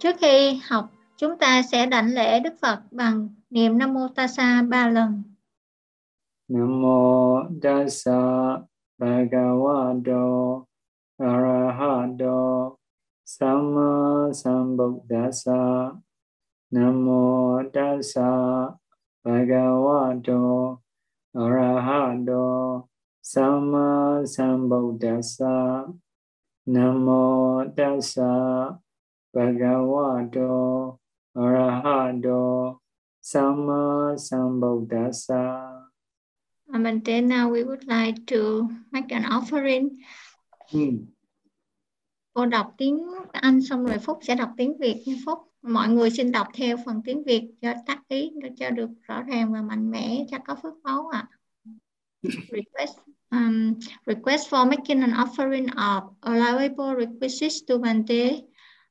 Trước khi học, chúng ta sẽ đảnh lễ Đức Phật bằng niệm Nam Mô Tassa ba lần. Nam Mô Tassa Bhagavato Arahato Sama Sambuddhassa Nam Mô Tassa Bhagavato Arahato Sama Sambuddhassa Nam Mô Tassa Bhagavato Arahato Sama Sambuddhassa. And then now we would like to make an offering. Hmm. Cô đọc tiếng Anh xong rồi Phúc sẽ đọc tiếng Việt nha Phúc. Mọi người xin đọc theo phần tiếng Việt cho tác ý cho được rõ ràng và mạnh mẽ cho có phước báu ạ. À. Request um, request for making an offering of allowable requisites to Bante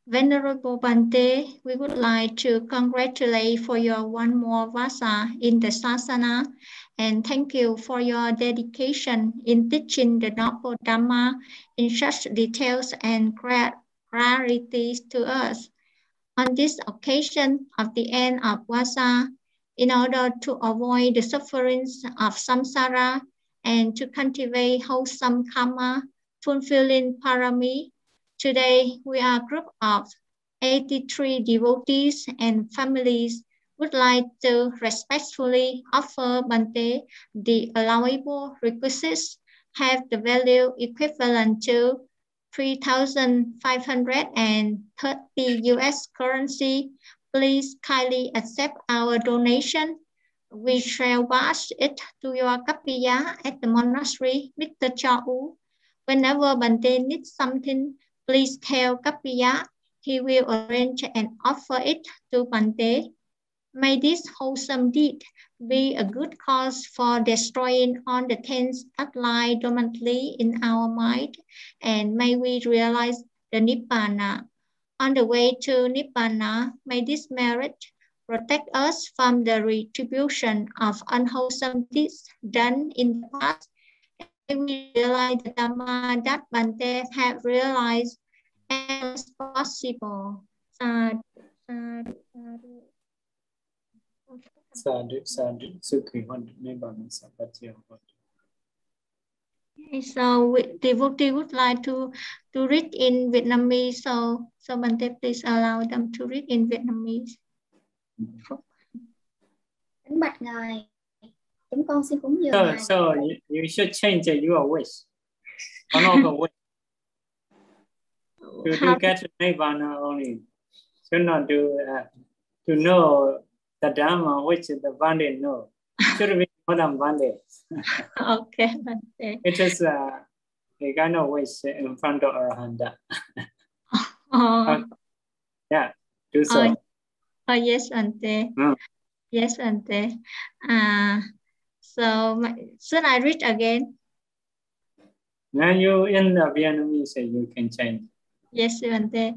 Venerable Bante, we would like to congratulate for your one more Vasa in the Sasana and thank you for your dedication in teaching the Noble Dhamma in such details and clarities to us. On this occasion of the end of Vasa, in order to avoid the sufferings of samsara and to cultivate wholesome karma, fulfilling parami, Today, we are a group of 83 devotees and families would like to respectfully offer Bante the allowable requisites have the value equivalent to 3,530 US currency. Please kindly accept our donation. We shall pass it to your kapiya at the monastery, Mr. Chau. Whenever Bante needs something Please tell Kapiya he will arrange and offer it to Bante. May this wholesome deed be a good cause for destroying all the things that lie dormantly in our mind, and may we realize the Nibbana. On the way to Nibbana, may this merit protect us from the retribution of unwholesome deeds done in the past we realize the Dhamma that Bante have realized as possible. Sadhu, sadhu, sadhu. Sadhu, Sukhi, Sampatya, So we, devotee would like to to read in Vietnamese. So so Bante, please allow them to read in Vietnamese. Kính bạch ngài, chúng con xin cúng dường so, ngài. So you, you should change your wish. One of the wish. To, to get Nibbana only. Should not do uh, to know the dharma which the Bande know. Should be more than Bande. okay, Bante. It is uh, a kind of wish in front of Arahanta. Oh, yeah, do so. oh, oh yes, Ante. Mm. Yes, Ante. Uh, so my- should I read again? Now you in the Vietnamese, you can change. Yes, Bante.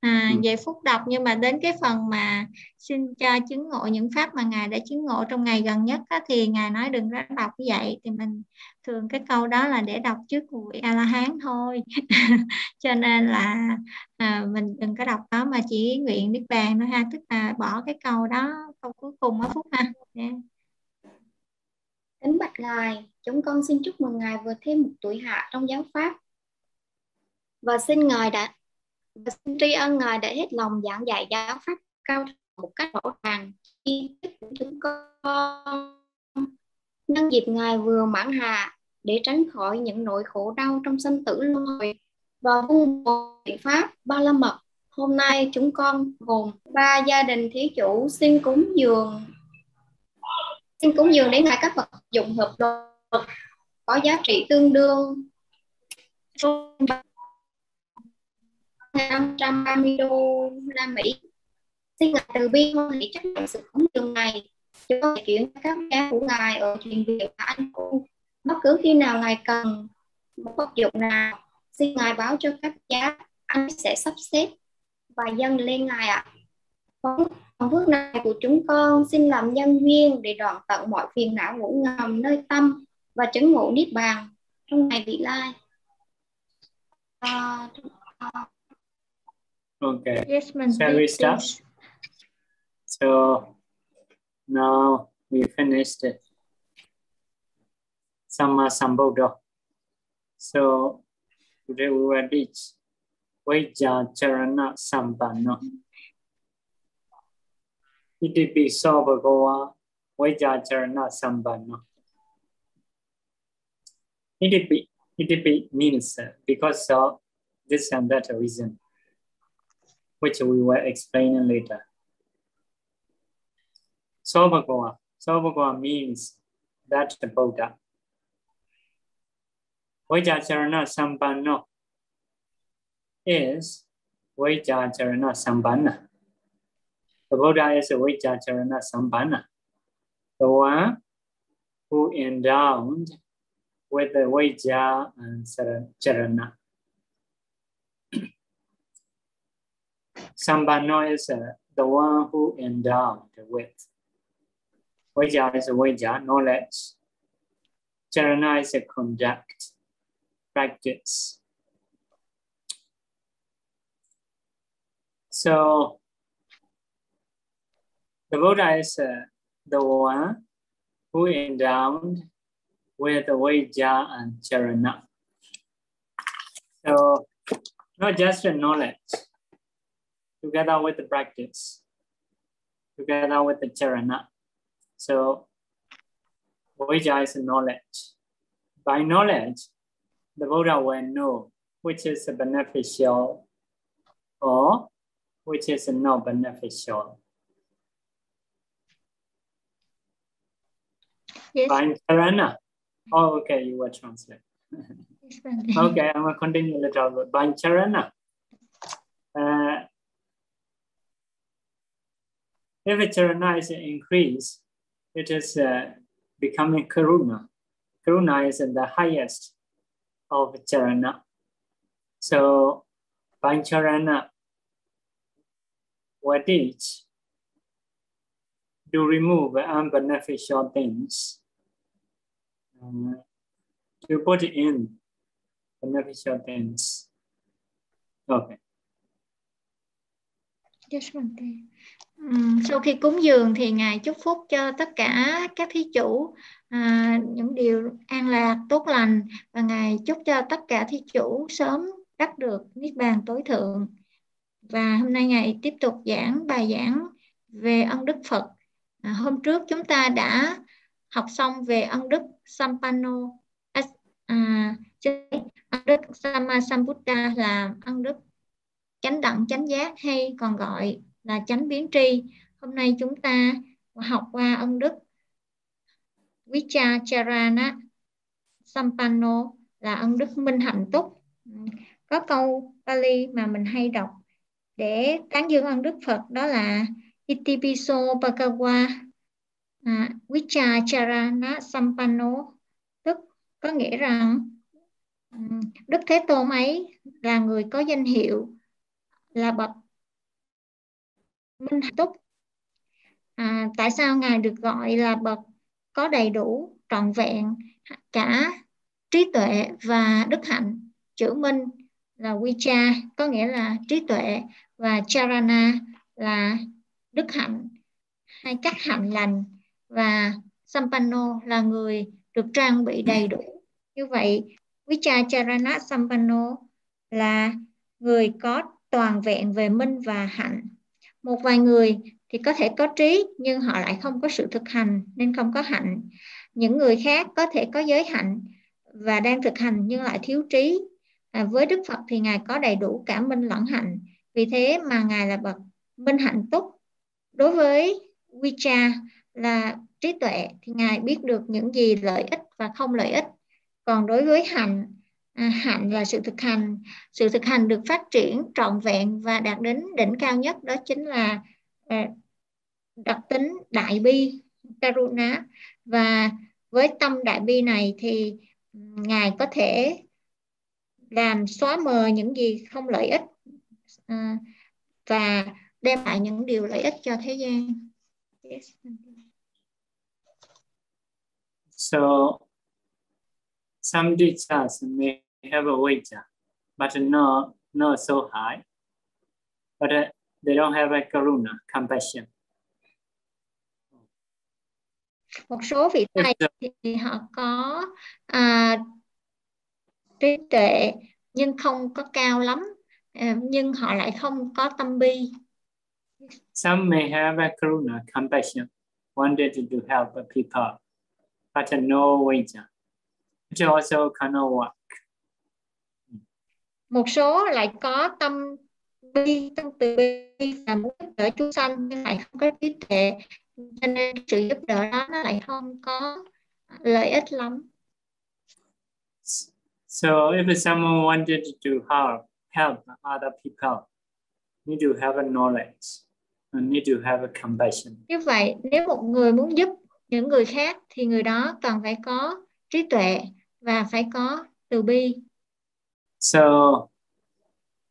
À, Ừ. vậy Phúc đọc nhưng mà đến cái phần mà xin cho chứng ngộ những pháp mà Ngài đã chứng ngộ trong ngày gần nhất á, thì Ngài nói đừng có đọc như vậy thì mình thường cái câu đó là để đọc trước vị A La Hán thôi cho nên là à, mình đừng có đọc đó mà chỉ nguyện niết bàn thôi ha tức là bỏ cái câu đó câu cuối cùng ở Phúc ha yeah. Kính bạch ngài, chúng con xin chúc mừng ngài vừa thêm một tuổi hạ trong giáo pháp. Và xin ngài đã và xin tri ân ngài đã hết lòng giảng dạy giáo pháp cao một cách rõ ràng chi tiết của chúng con. Nhân dịp ngài vừa mãn hạ để tránh khỏi những nỗi khổ đau trong sinh tử luân hồi và vun bồi biện pháp ba la mật hôm nay chúng con gồm ba gia đình thí chủ xin cúng dường xin cúng dường đến ngài các vật dụng hợp đồ có giá trị tương đương 530 đô la Mỹ. Xin ngài từ bi hoan hỷ chấp nhận sự cúng dường này. Chúng chuyển các giá của ngài ở truyền viện và anh cô. Bất cứ khi nào ngài cần một vật dụng nào, xin ngài báo cho các giá, anh sẽ sắp xếp và dâng lên ngài ạ. à phần phước này của chúng con xin làm nhân duyên để đoạn tận mọi phiền não ngủ ngầm nơi tâm và chứng ngộ niết bàn trong ngày vị lai. À, à, Okay. Yes, Shall we start? So now we finished it. Samma Sambuddha. So today we will teach Vaija Charana Sampanno. Itipi Sabhagawa Vaija Charana Sampanno. Itipi, Itipi means uh, because of this and that reason, which we will explain later. Sabhagawa. Sabhagawa means that the Buddha. Vajjacharana Sampanno is Vajjacharana Sampanna. The Buddha is a Vajjacharana Sampanna, the one who endowed with the Vajja and Charana. Sampanno is uh, the one who endowed with. Vajja is a Vajja, knowledge. Charana is a conduct practice. So the Buddha is uh, the one who endowed with the Vajja and Charana. So not just the knowledge, together with the practice, together with the Charana. So Vajja is knowledge. By knowledge, the Buddha will know which is beneficial or which is not beneficial. Yes. By Charana. Oh, okay, you will translate. okay, I'm to continue a little bit. By Charana. Uh, if a Charana is increased, it is uh, becoming Karuna. Karuna is the highest of Charana. So, Pancharana will teach to remove unbeneficial things, uh, to put in beneficial things. Okay. Yes, Bante. Ừm, sau khi cúng dường thì ngài chúc phúc cho tất cả các thí chủ à, những điều an lạc tốt lành và ngài chúc cho tất cả thí chủ sớm đắc được niết bàn tối thượng và hôm nay ngài tiếp tục giảng bài giảng về ân đức Phật à, hôm trước chúng ta đã học xong về ân đức sampano à, ân đức Sammasambuddha là ân đức chánh đẳng chánh giác hay còn gọi là chánh biến tri. Hôm nay chúng ta học qua ân đức Vichacharana sampano là ân đức minh hạnh túc. Có câu Pali mà mình hay đọc để tán dương ân đức Phật đó là Itipiso Bhagawa à, Vichacharana Sampanno tức có nghĩa rằng Đức Thế Tôn ấy là người có danh hiệu là bậc minh túc. À, tại sao ngài được gọi là bậc có đầy đủ trọn vẹn cả trí tuệ và đức hạnh? Chữ minh là vicha có nghĩa là trí tuệ và charana là đức hạnh. Hay các hạnh lành và sampanno là người được trang bị đầy đủ. Như vậy vicha charana sampanno là người có toàn vẹn về minh và hạnh. Một vài người thì có thể có trí nhưng họ lại không có sự thực hành nên không có hạnh. Những người khác có thể có giới hạnh và đang thực hành nhưng lại thiếu trí. À, với đức phật thì ngài có đầy đủ cả minh lẫn hạnh. Vì thế mà ngài là bậc minh hạnh túc đối với vicha là trí tuệ thì ngài biết được những gì lợi ích và không lợi ích. Còn đối với hạnh à, hạnh là sự thực hành. Sự thực hành được phát triển trọn vẹn và đạt đến đỉnh cao nhất đó chính là à, đặc tính đại bi karuna. Và với tâm đại bi này thì ngài có thể làm xóa mờ những gì không lợi ích à, và đem lại những điều lợi ích cho thế gian. Yes. So some teachers may have a wager, but not, not so high. but uh, they don't have a karuna, compassion. một số vị thầy thì họ có à, trí tuệ nhưng không có cao lắm à, nhưng họ lại không có tâm bi Some may have a karuna, compassion, wanted to help people, but no wager. It also cannot work. một số lại có tâm bi tâm từ bi và muốn giúp đỡ chúng sanh nhưng lại không có trí tuệ cho nên sự giúp đỡ đó nó lại không có lợi ích lắm So if someone wanted to help help other people, need to have a knowledge and need to have a compassion. như vậy nếu một người muốn giúp những người khác thì người đó cần phải có trí tuệ và phải có từ bi. So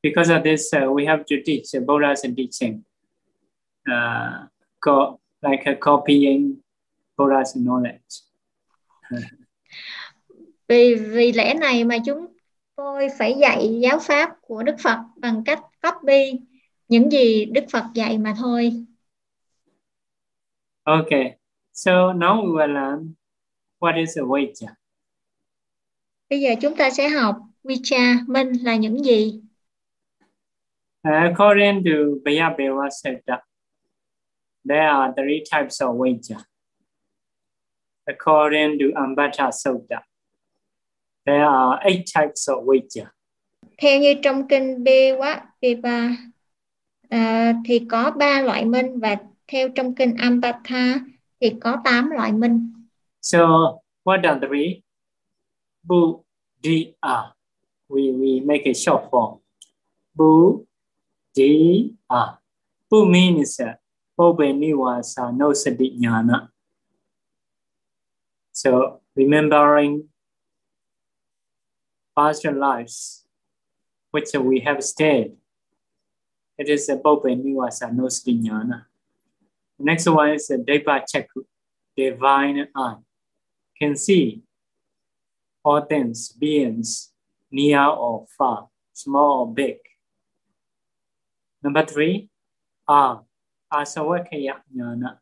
because of this, uh, we have to teach uh, Buddha's teaching, uh, co- like uh, copying Buddha's knowledge. vì vì lẽ này mà chúng tôi phải dạy giáo pháp của Đức Phật bằng cách copy những gì Đức Phật dạy mà thôi. Okay, so now we will learn what is a Vaja. bây giờ chúng ta sẽ học Vicha Minh là những gì Uh, according to Bayabeva Sutta, there are three types of Vaja. According to Ambata Sutta, there are eight types of Vaja. theo như trong kinh Bewa Beba à, thì có ba loại minh và theo trong kinh Ambata thì có tám loại minh So what are three? Bu, di, a. We, we make a short form. Bu, di, a. Bu means uh, Bobe Niwasa no Sati Jnana. So remembering past lives which we have stayed. It is a Bobe Niwasa no Sati Jnana. Next one is a Deva Chakku, divine eye can see all things, beings, near or far, small or big. Number three, ah, asawakaya jnana.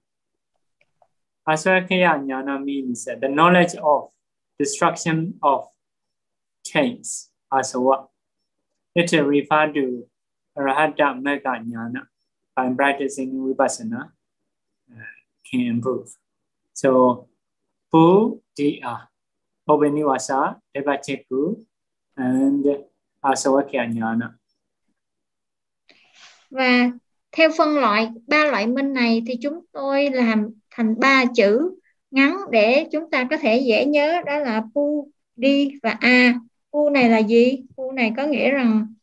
Asawakaya jnana means the knowledge of destruction of chains, asawa. It refers to Arahata Mega Jnana. By practicing Vipassana, uh, can improve. So, Pu Dia, Obeniwasa, Devacheku, and Asawakya Jnana. và theo phân loại ba loại minh này thì chúng tôi làm thành ba chữ ngắn để chúng ta có thể dễ nhớ đó là pu đi và a pu này là gì pu này có nghĩa rằng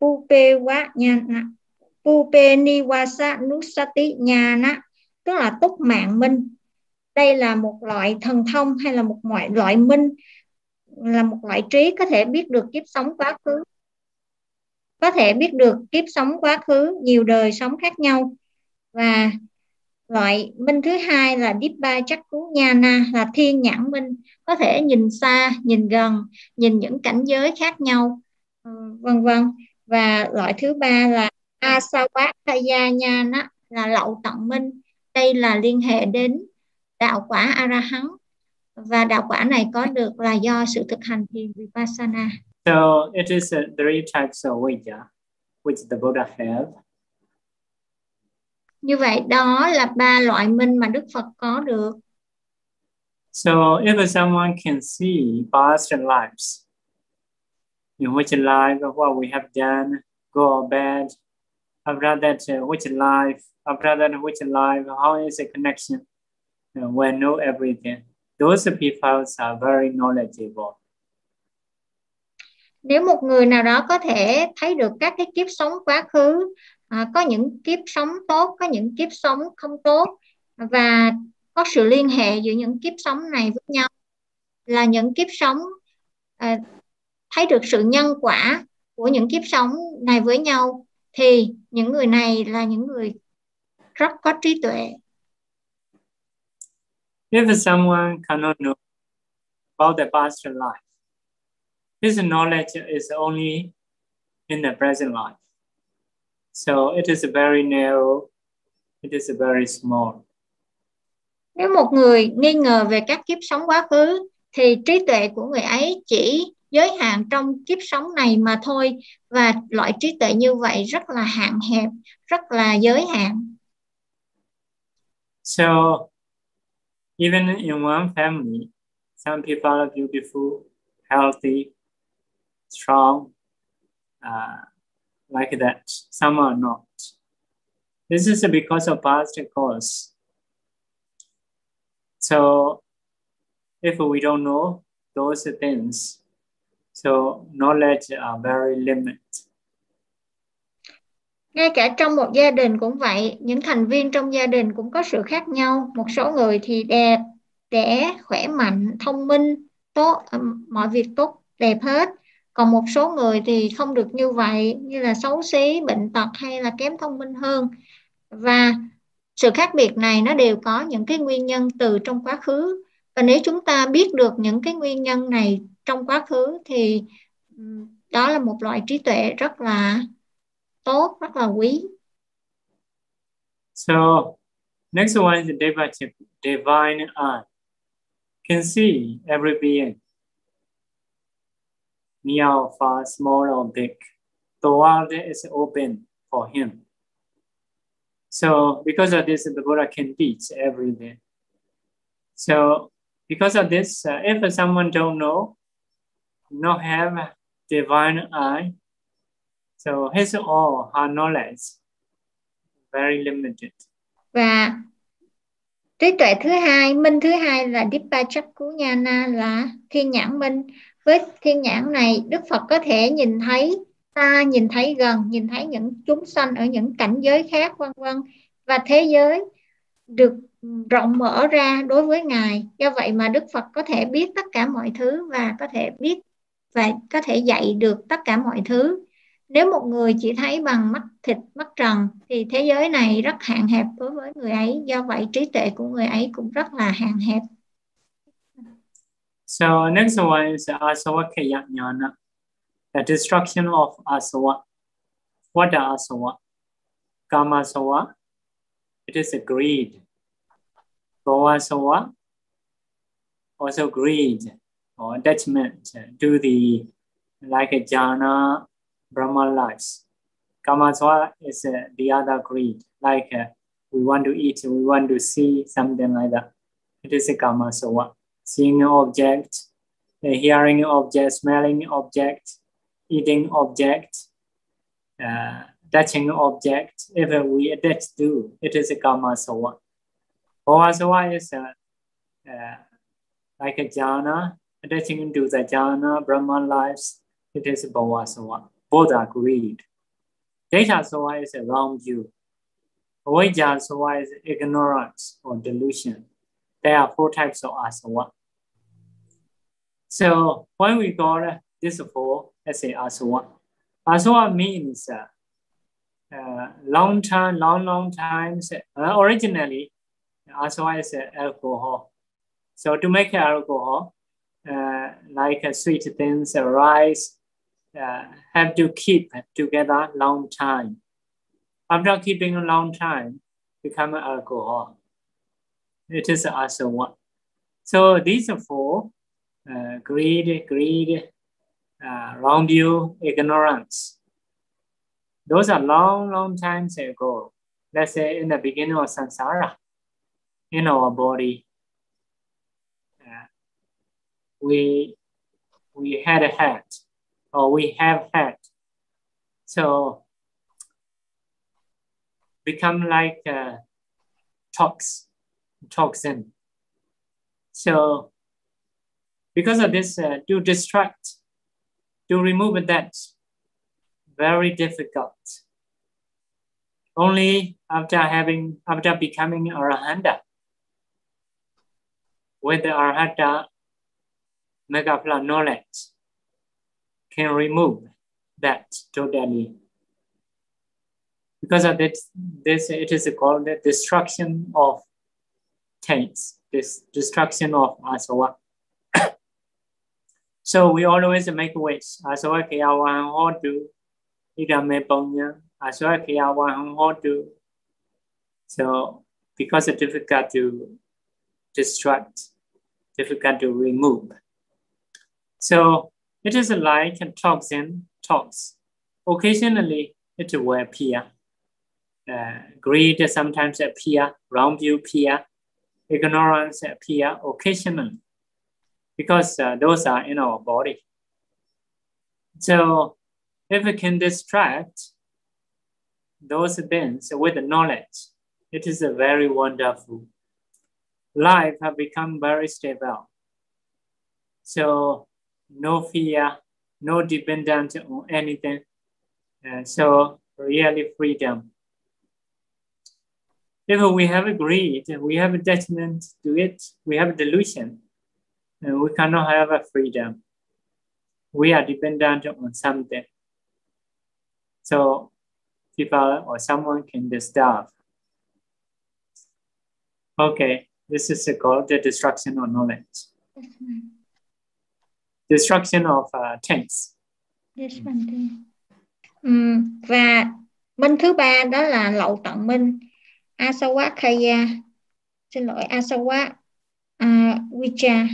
pu pe wa nha pu pe ni wasa nusati nhà na tức là túc mạng minh. Đây là một loại thần thông hay là một loại loại minh, là một loại trí có thể biết được kiếp sống quá khứ. Có thể biết được kiếp sống quá khứ, nhiều đời sống khác nhau. Và loại minh thứ hai là Dippa Chakku Nhana là thiên nhãn minh. Có thể nhìn xa, nhìn gần, nhìn những cảnh giới khác nhau ừ, vân vân. Và loại thứ ba là Asawakaya Nhana là lậu tận minh đây là liên hệ đến đạo quả a la hán và đạo quả này có được là do sự thực hành thiền vipassana. So it is uh, three types of Vaja, which the Buddha have. như vậy đó là ba loại minh mà đức phật có được. So if someone can see past lives, in which life what we have done, good or bad, after that uh, which life, after that which life, how is the connection, uh, we know everything. Those people are very knowledgeable. nếu một người nào đó có thể thấy được các cái kiếp sống quá khứ à, có những kiếp sống tốt có những kiếp sống không tốt và có sự liên hệ giữa những kiếp sống này với nhau là những kiếp sống à, thấy được sự nhân quả của những kiếp sống này với nhau thì những người này là những người rất có trí tuệ If someone cannot know about the past life, his knowledge is only in the present life. So it is very narrow. It is very small. Nếu một người nghi ngờ về các kiếp sống quá khứ thì trí tuệ của người ấy chỉ giới hạn trong kiếp sống này mà thôi và loại trí tuệ như vậy rất là hạn hẹp, rất là giới hạn. So even in one family, some people are beautiful, healthy, strong, uh, like that. Some are not. This is because of past cause. So if we don't know those things, so knowledge are very limited. Ngay cả trong một gia đình cũng vậy, những thành viên trong gia đình cũng có sự khác nhau. Một số người thì đẹp, trẻ, khỏe mạnh, thông minh, tốt, mọi việc tốt đẹp hết. Còn một số người thì không được như vậy, như là xấu xí, bệnh tật hay là kém thông minh hơn. Và sự khác biệt này nó đều có những cái nguyên nhân từ trong quá khứ. Và nếu chúng ta biết được những cái nguyên nhân này trong quá khứ thì đó là một loại trí tuệ rất là tốt, rất là quý. So next one is divine, divine eye. Can see every being, near or far, small or big. The world is open for him. So because of this, the Buddha can teach everything. So because of this, uh, if someone don't know, not have divine eye, so his or her knowledge very limited. Và trí tuệ thứ hai, minh thứ hai là Dipachakkunyana là thiên nhãn minh. Với thiên nhãn này, Đức Phật có thể nhìn thấy ta, nhìn thấy gần, nhìn thấy những chúng sanh ở những cảnh giới khác vân vân và thế giới được rộng mở ra đối với ngài do vậy mà đức phật có thể biết tất cả mọi thứ và có thể biết và có thể dạy được tất cả mọi thứ. Nếu một người chỉ thấy bằng mắt thịt mắt trần thì thế giới này rất hạn hẹp đối với người ấy. Do vậy trí tuệ của người ấy cũng rất là hạn hẹp. So next one is asavakaya kayanyana, the destruction of asava. What are asava? Kama asava, it is a greed. Bhavasava, also greed. Or attachment to the like a jhana Brahma lives. Kamaswa is uh, the other greed, like uh, we want to eat, we want to see something like that. It is a kamaswa. Seeing object, uh, hearing object, smelling object, eating object, uh, touching object. If we attach to, it is a kamasawa. Bhavasawa is uh, uh, like a jhana, attaching to the jhana, Brahman lives. It is bhavasawa. both are greed. Data soa is a wrong view. Avijja soa is ignorance or delusion. There are four types of asava. So when we got this four, let's say asava. Asava means uh, uh, long time, long, long times. Uh, originally, asava is alcohol. So to make alcohol, uh, like sweet things, rice, uh, have to keep together long time. After keeping a long time, become alcohol. It is also one. So these are four, uh, greed, greed, uh, wrong view, ignorance. Those are long, long times ago. Let's say in the beginning of samsara, in our body, we we had a hat or we have had. So become like a tox, toxin. So because of this, uh, to distract, to remove that, very difficult. Only after having, after becoming arahanta, with the arahanta megaplan knowledge, can remove that totally. Because of this, this it is called the destruction of taints, this destruction of asava. so we always make wish. Asava kaya wahan hotu, idame punya, Aswakya Wahangotu. So because it's difficult to destruct, difficult to remove. So it is like toxin talks. Occasionally it will appear. Uh, greed sometimes appear, wrong view appear, ignorance appear occasionally because uh, those are in our body. So if we can distract those things with knowledge, it is a very wonderful. Life have become very stable. So no fear, no dependence on anything. So really freedom. If we have a greed, we have attachment to it, we have a delusion, and we cannot have a freedom. We are dependent on something. So people or someone can disturb. Okay, this is called the destruction of knowledge. Destruction of uh. Yes, um, và minh thứ ba đó là lậu tận minh. Asawakaya xin lỗi Asawa uh, Vicha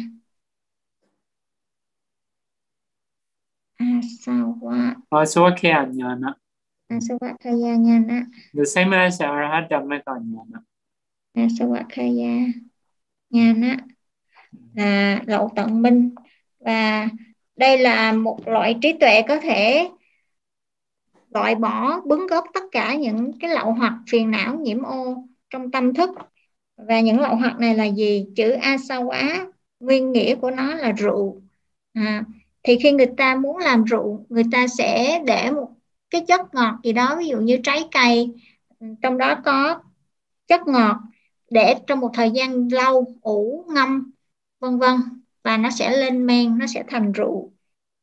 Asawa. Asawakaya Jnana Asawakaya Jnana The same as Arahatamaka Jnana Asawakaya Jnana là lậu tận minh và đây là một loại trí tuệ có thể loại bỏ bứng gốc tất cả những cái lậu hoặc phiền não nhiễm ô trong tâm thức. Và những lậu hoặc này là gì? Chữ a sau á nguyên nghĩa của nó là rượu. À, thì khi người ta muốn làm rượu người ta sẽ để một cái chất ngọt gì đó ví dụ như trái cây trong đó có chất ngọt để trong một thời gian lâu ủ ngâm vân vân và nó sẽ lên men, nó sẽ thành rượu.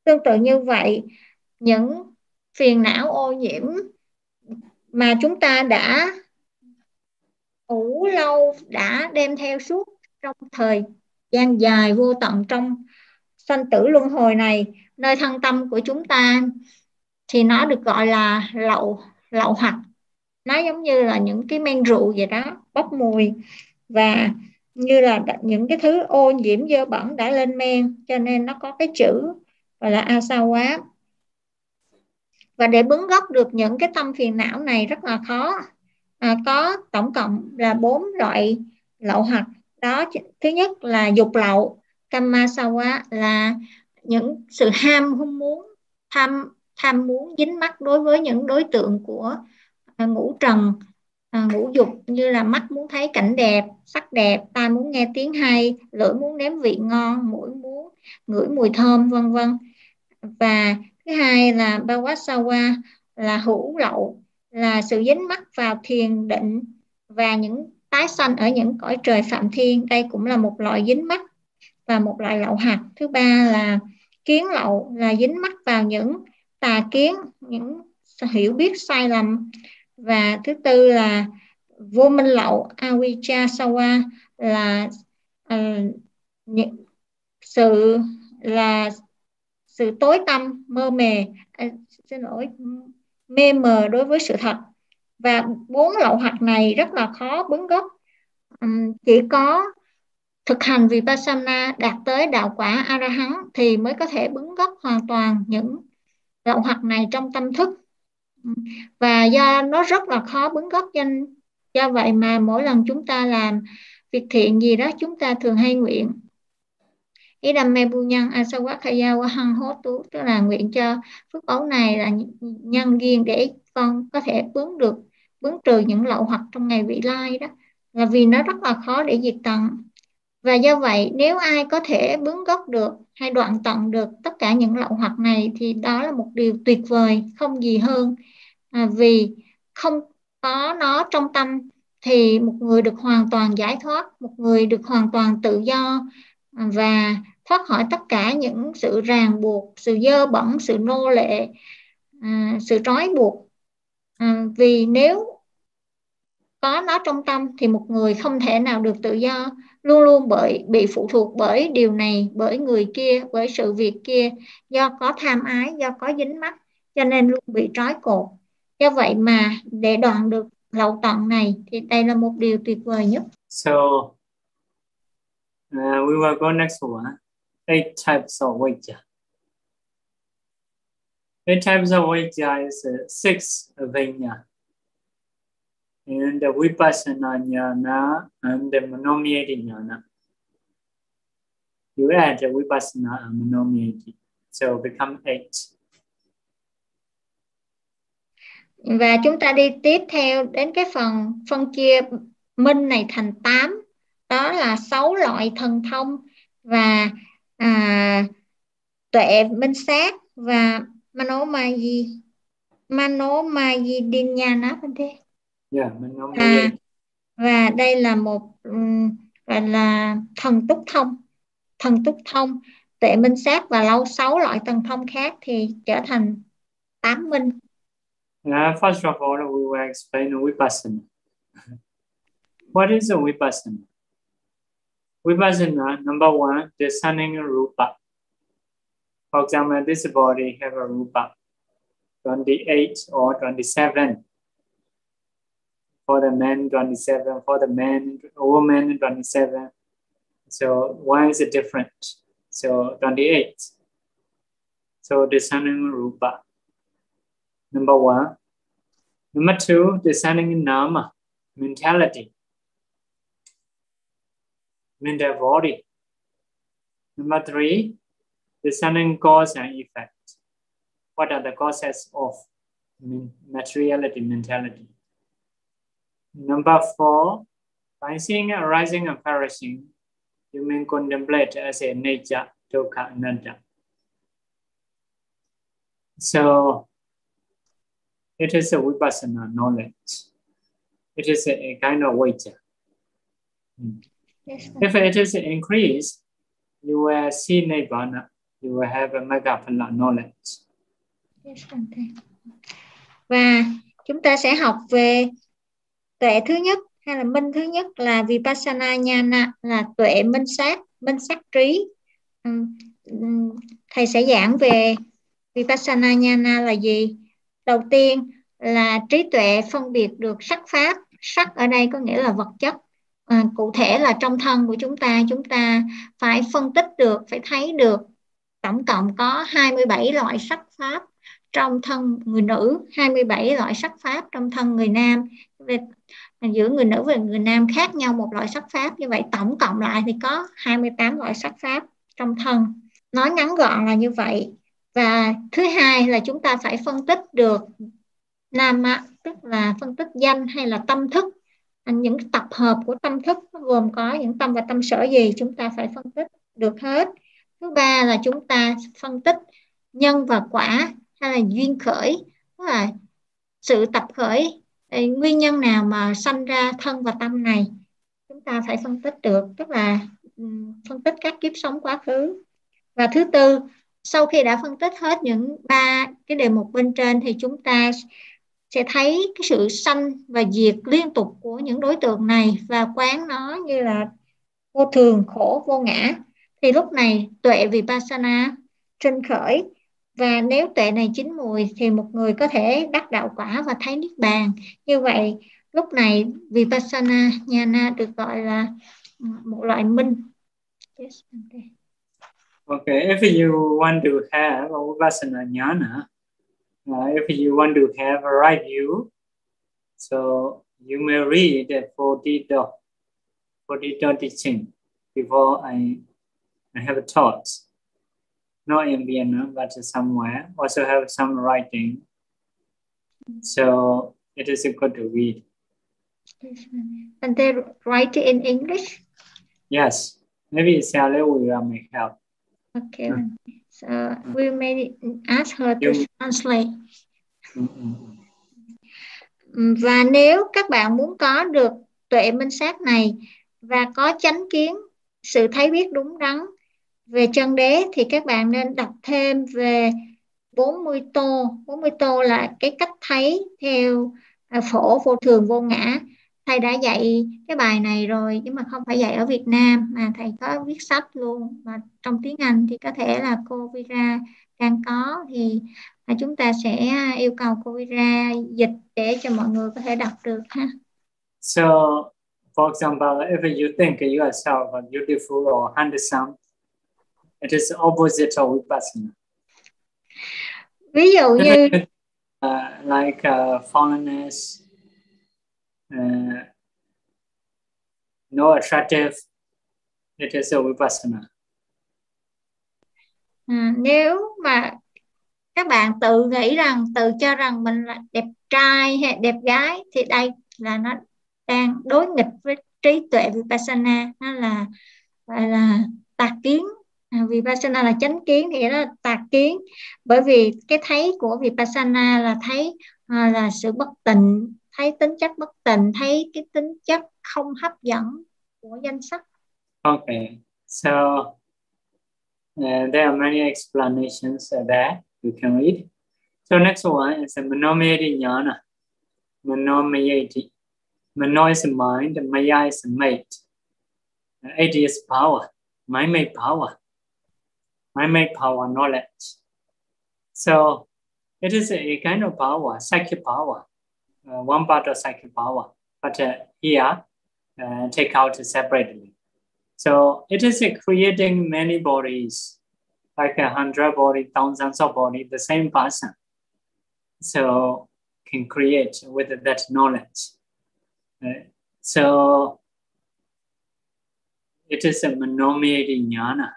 Tương tự như vậy, những phiền não ô nhiễm mà chúng ta đã ủ lâu, đã đem theo suốt trong thời gian dài vô tận trong sanh tử luân hồi này, nơi thân tâm của chúng ta, thì nó được gọi là lậu lậu hoặc. Nó giống như là những cái men rượu vậy đó, bốc mùi và như là những cái thứ ô nhiễm dơ bẩn đã lên men cho nên nó có cái chữ gọi là asawa và để bứng gốc được những cái tâm phiền não này rất là khó. À, có tổng cộng là bốn loại lậu hoặc. Đó thứ nhất là dục lậu kamasawa là những sự ham hung muốn tham tham muốn dính mắc đối với những đối tượng của à, ngũ trần à, ngũ dục như là mắt muốn thấy cảnh đẹp sắc đẹp tai muốn nghe tiếng hay lưỡi muốn nếm vị ngon mũi muốn ngửi mùi thơm vân vân. Và thứ hai là bawasawa là hữu lậu là sự dính mắc vào thiền định và những tái sanh ở những cõi trời phạm thiên. Đây cũng là một loại dính mắc và một loại lậu hạt. Thứ ba là kiến lậu là dính mắc vào những tà kiến những hiểu biết sai lầm và thứ tư là vô minh lậu avijja sawa là uh, sự là sự tối tâm mơ mề à, xin lỗi mê mờ đối với sự thật. Và bốn lậu hoặc này rất là khó bứng gốc um, chỉ có thực hành vipassana đạt tới đạo quả arahant thì mới có thể bứng gốc hoàn toàn những lậu hoặc này trong tâm thức. Ừ. và do nó rất là khó bứng gốc danh. Do vậy mà mỗi lần chúng ta làm việc thiện gì đó, chúng ta thường hay nguyện. Ý đam mê bu nhân asawakaya wa hốt tú tức là nguyện cho phước báu này là nhân duyên để con có thể bướng được, bướng trừ những lậu hoặc trong ngày vị lai đó. Là vì nó rất là khó để diệt tận và do vậy nếu ai có thể bướng gốc được hay đoạn tận được tất cả những lậu hoặc này thì đó là một điều tuyệt vời không gì hơn. À, vì không có nó trong tâm thì một người được hoàn toàn giải thoát một người được hoàn toàn tự do và thoát khỏi tất cả những sự ràng buộc sự dơ bẩn sự nô lệ à, sự trói buộc. À, vì nếu có nó trong tâm thì một người không thể nào được tự do. Luôn luôn bởi bị phụ thuộc bởi điều này bởi người kia bởi sự việc kia. Do có tham ái do có dính mắc cho nên luôn bị trói cột. Do vậy mà để đoạn được lậu tận này thì đây là một điều tuyệt vời nhất. So uh, we will go next one. Eight types of vajja eight types of vajja is uh, six avenya Uh, and the vipassana jnana and the manomyeti jnana you add the vipassana and manomyeti so become eight. Và chúng ta đi tiếp theo đến cái phần phân chia minh này thành 8 đó là sáu loại thần thông và à, tuệ minh sát và manomayi manomayidinyana bên thế yeah, à, và đây là một gọi là thần túc thông thần túc thông tuệ minh sát và lâu sáu loại thần thông khác thì trở thành tám minh Uh, first of all, we will explain Vipassana. what is a Vipassana? Vipassana, number one, discerning Rupa. For example, this body have a Rupa, 28 or 27. For the men, 27. For the men, woman, 27. So why is it different? So 28. So discerning Rupa number one. Number two, designing nama, mentality, mental body. Number three, designing cause and effect. What are the causes of materiality, mentality? Number four, by seeing arising and perishing, you may contemplate as a nature, dukkha, anatta. So it is a vipassana knowledge. It is a, a kind of weight. Mm. Yes, if it is increased, you will see nibbana. You will have a megaphala knowledge. Yes, Và chúng ta sẽ học về tuệ thứ nhất hay là minh thứ nhất là vipassana nhana là tuệ minh sát, minh sát trí. Ừ, ừ, thầy sẽ giảng về vipassana nhana là gì? đầu tiên là trí tuệ phân biệt được sắc pháp sắc ở đây có nghĩa là vật chất à, cụ thể là trong thân của chúng ta chúng ta phải phân tích được phải thấy được tổng cộng có 27 loại sắc pháp trong thân người nữ 27 loại sắc pháp trong thân người nam. Về giữa người nữ và người nam khác nhau một loại sắc pháp, như vậy tổng cộng lại thì có 28 loại sắc pháp trong thân. Nói ngắn gọn là như vậy. Và thứ hai là chúng ta phải phân tích được nam tức là phân tích danh hay là tâm thức. Những tập hợp của tâm thức nó gồm có những tâm và tâm sở gì, chúng ta phải phân tích được hết. Thứ ba là chúng ta phân tích nhân và quả hay là duyên khởi, tức là sự tập khởi. Nguyên nhân nào mà sanh ra thân và tâm này? Chúng ta phải phân tích được, tức là phân tích các kiếp sống quá khứ. Và thứ tư, sau khi đã phân tích hết những ba cái đề mục bên trên thì chúng ta sẽ thấy cái sự sanh và diệt liên tục của những đối tượng này và quán nó như là vô thường, khổ, vô ngã. Thì lúc này tuệ vipassana sinh khởi và nếu tuệ này chín mùi thì một người có thể đắc đạo quả và thấy niết bàn như vậy lúc này vipassana nhana được gọi là ừ, một loại minh yes, okay. Okay, if you want to have Vipassana Jnana, uh, if you want to have a right view, so you may read the 40 dot, 40 dot teaching before I, I have a thought. Not in Vienna, but somewhere. Also have some writing. So it is good to read. And they write in English? Yes. Maybe Sally will may help. Okay. So we may ask her to translate. Và nếu các bạn muốn có được tuệ minh sát này và có chánh kiến, sự thấy biết đúng đắn về chân đế thì các bạn nên đọc thêm về 40 tô. 40 tô là cái cách thấy theo à, phổ vô thường vô ngã. Thầy đã dạy cái bài này rồi, nhưng mà không phải dạy ở Việt Nam, mà thầy có viết sách luôn. Và trong tiếng Anh thì có thể là cô Vira đang có. Thì à, chúng ta sẽ yêu cầu cô Vira dịch để cho mọi người có thể đọc được ha. So, for example, if you think yourself beautiful or handsome it is opposite of vipassana. Ví dụ như uh, like uh, fondness uh, no attractive it is a vipassana. À, nếu mà các bạn tự nghĩ rằng tự cho rằng mình là đẹp trai hay đẹp gái thì đây là nó đang đối nghịch với trí tuệ vipassana. Nó là gọi là tà kiến à, vipassana là chánh kiến thì đó là tà kiến. Bởi vì cái thấy của vipassana là thấy à, là sự bất tịnh thấy tính chất bất tịnh thấy cái tính chất không hấp dẫn của danh sắc. Okay so uh, there are many explanations there you can read. So next one is a monomedi jnana. Monomayati Mano is mind, Maya is mate. It is power, mind made power. Mind made power, knowledge. So it is a kind of power, psychic power, uh, one part of psychic power. But uh, here, uh, take out separately. So it is uh, creating many bodies, like a hundred body, thousands of body, the same person. So can create with that knowledge. So it is a manomedi jnana.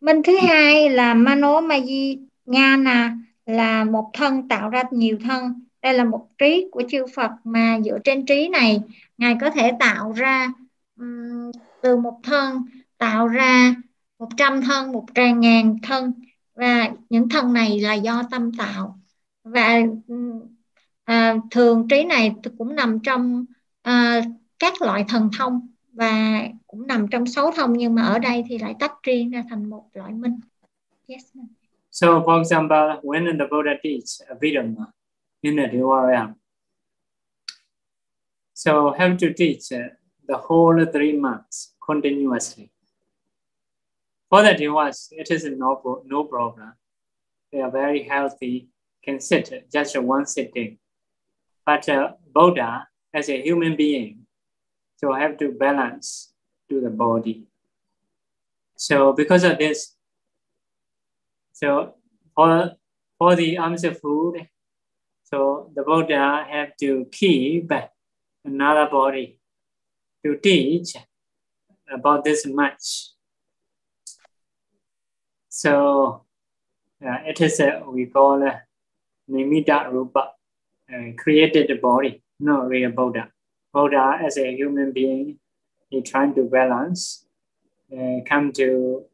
Minh thứ hai là Manomayi Jnana là một thân tạo ra nhiều thân. Đây là một trí của chư Phật mà dựa trên trí này Ngài có thể tạo ra um, từ một thân tạo ra một trăm thân, một tràn ngàn thân. Và những thân này là do tâm tạo. Và à, thường trí này cũng nằm trong à, các loại thần thông. Và cũng nằm trong sáu thông nhưng mà ở đây thì lại tách riêng ra thành một loại minh. Yes. So for example, when the Buddha teaches Abhidhamma in the DRM, so have to teach the whole three months continuously. For the devas, it is no, no problem. They are very healthy, can sit just one sitting. But uh, Buddha, as a human being, so have to balance to the body. So because of this, so for, for the arms of food, so the Buddha have to keep another body to teach about this much. So uh, it is a, we call a Nimitta Rupa uh, created the body, not real Buddha. Buddha, as a human being, trying to balance, uh, come to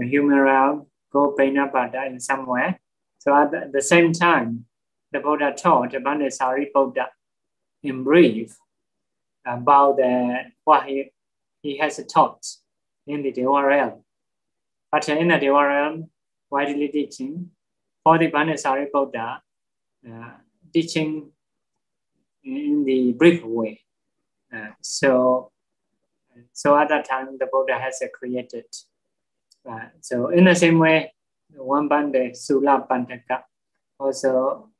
a human realm, go Painapada in somewhere. So at the same time, the Buddha taught about the Sari Buddha in brief about the, what he, he has taught in the Deva realm. But in the Deva realm, widely teaching, for the Buddha, uh, teaching in the brief way. Uh, so, so at that time, the Buddha has created. Uh, so in the same way, one bande Sula Pandaka also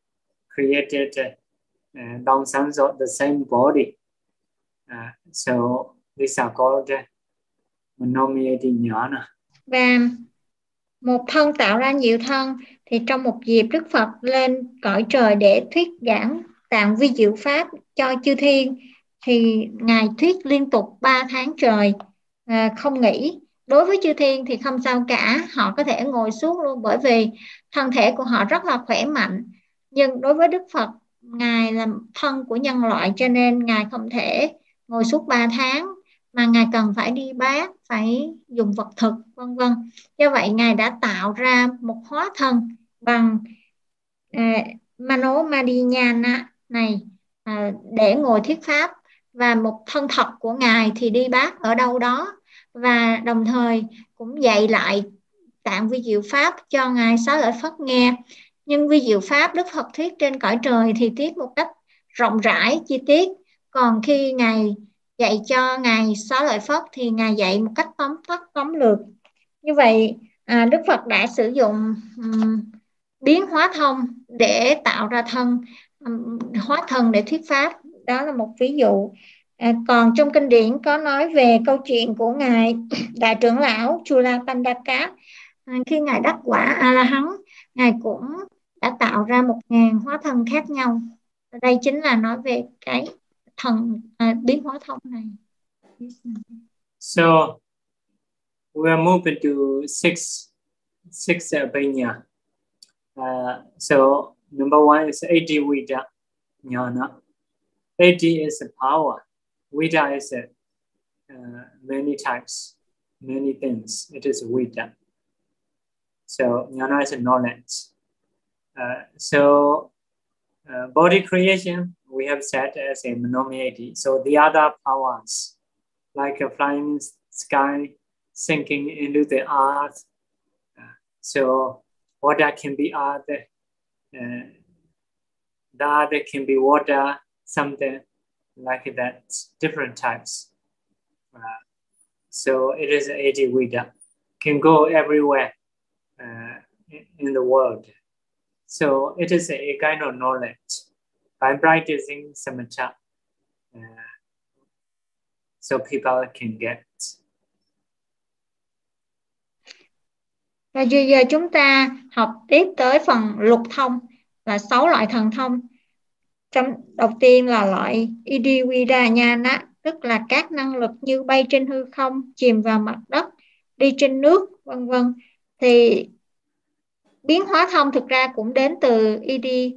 created uh, thousands of the same body. Uh, so these are called uh, jnana. Và một thân tạo ra nhiều thân thì trong một dịp Đức Phật lên cõi trời để thuyết giảng tạng vi diệu pháp cho chư thiên thì ngài thuyết liên tục 3 tháng trời à, không nghỉ. Đối với chư thiên thì không sao cả họ có thể ngồi xuống luôn bởi vì thân thể của họ rất là khỏe mạnh. Nhưng đối với Đức Phật ngài là thân của nhân loại cho nên ngài không thể ngồi suốt 3 tháng mà ngài cần phải đi bát phải dùng vật thực vân vân. Do vậy ngài đã tạo ra một hóa thân bằng uh, mano madhyana này à, để ngồi thuyết pháp và một thân thật của ngài thì đi bát ở đâu đó. Và đồng thời cũng dạy lại tạng vi diệu pháp cho ngài xá lợi phất nghe. Nhưng vi diệu pháp đức phật thuyết trên cõi trời thì thuyết một cách rộng rãi chi tiết. Còn khi ngài dạy cho ngài xá lợi phất thì ngài dạy một cách tóm tắt tóm lược. Như vậy à, Đức Phật đã sử dụng um, biến hóa thông để tạo ra thân um, hóa thân để thuyết pháp đó là một ví dụ. À, còn trong kinh điển có nói về câu chuyện của ngài đại trưởng lão Chula Pandaka à, khi ngài đắc quả a la hán ngài cũng đã tạo ra một ngàn hóa thân khác nhau. Đây chính là nói về cái thần à, biến hóa thông này. So we are moving to six six uh, abhinya. uh, so number one is adivida jnana. Adi is a power. Vida is a uh, many types many things. It is vida so jnana is a knowledge. Uh, so uh, body creation we have set as a monomiety. So the other powers, like a flying sky, sinking into the earth. Uh, so water can be earth, uh, the other can be water, something like that, different types. Uh, so it is a Veda, can go everywhere uh, in the world. So it is a kind of knowledge by practicing samatha. Uh, so people can get. Và giờ chúng ta học tiếp tới phần lục thông là sáu loại thần thông. Trong đầu tiên là loại Idiwida Nhana, tức là các năng lực như bay trên hư không, chìm vào mặt đất, đi trên nước, vân vân. Thì biến hóa thông thực ra cũng đến từ id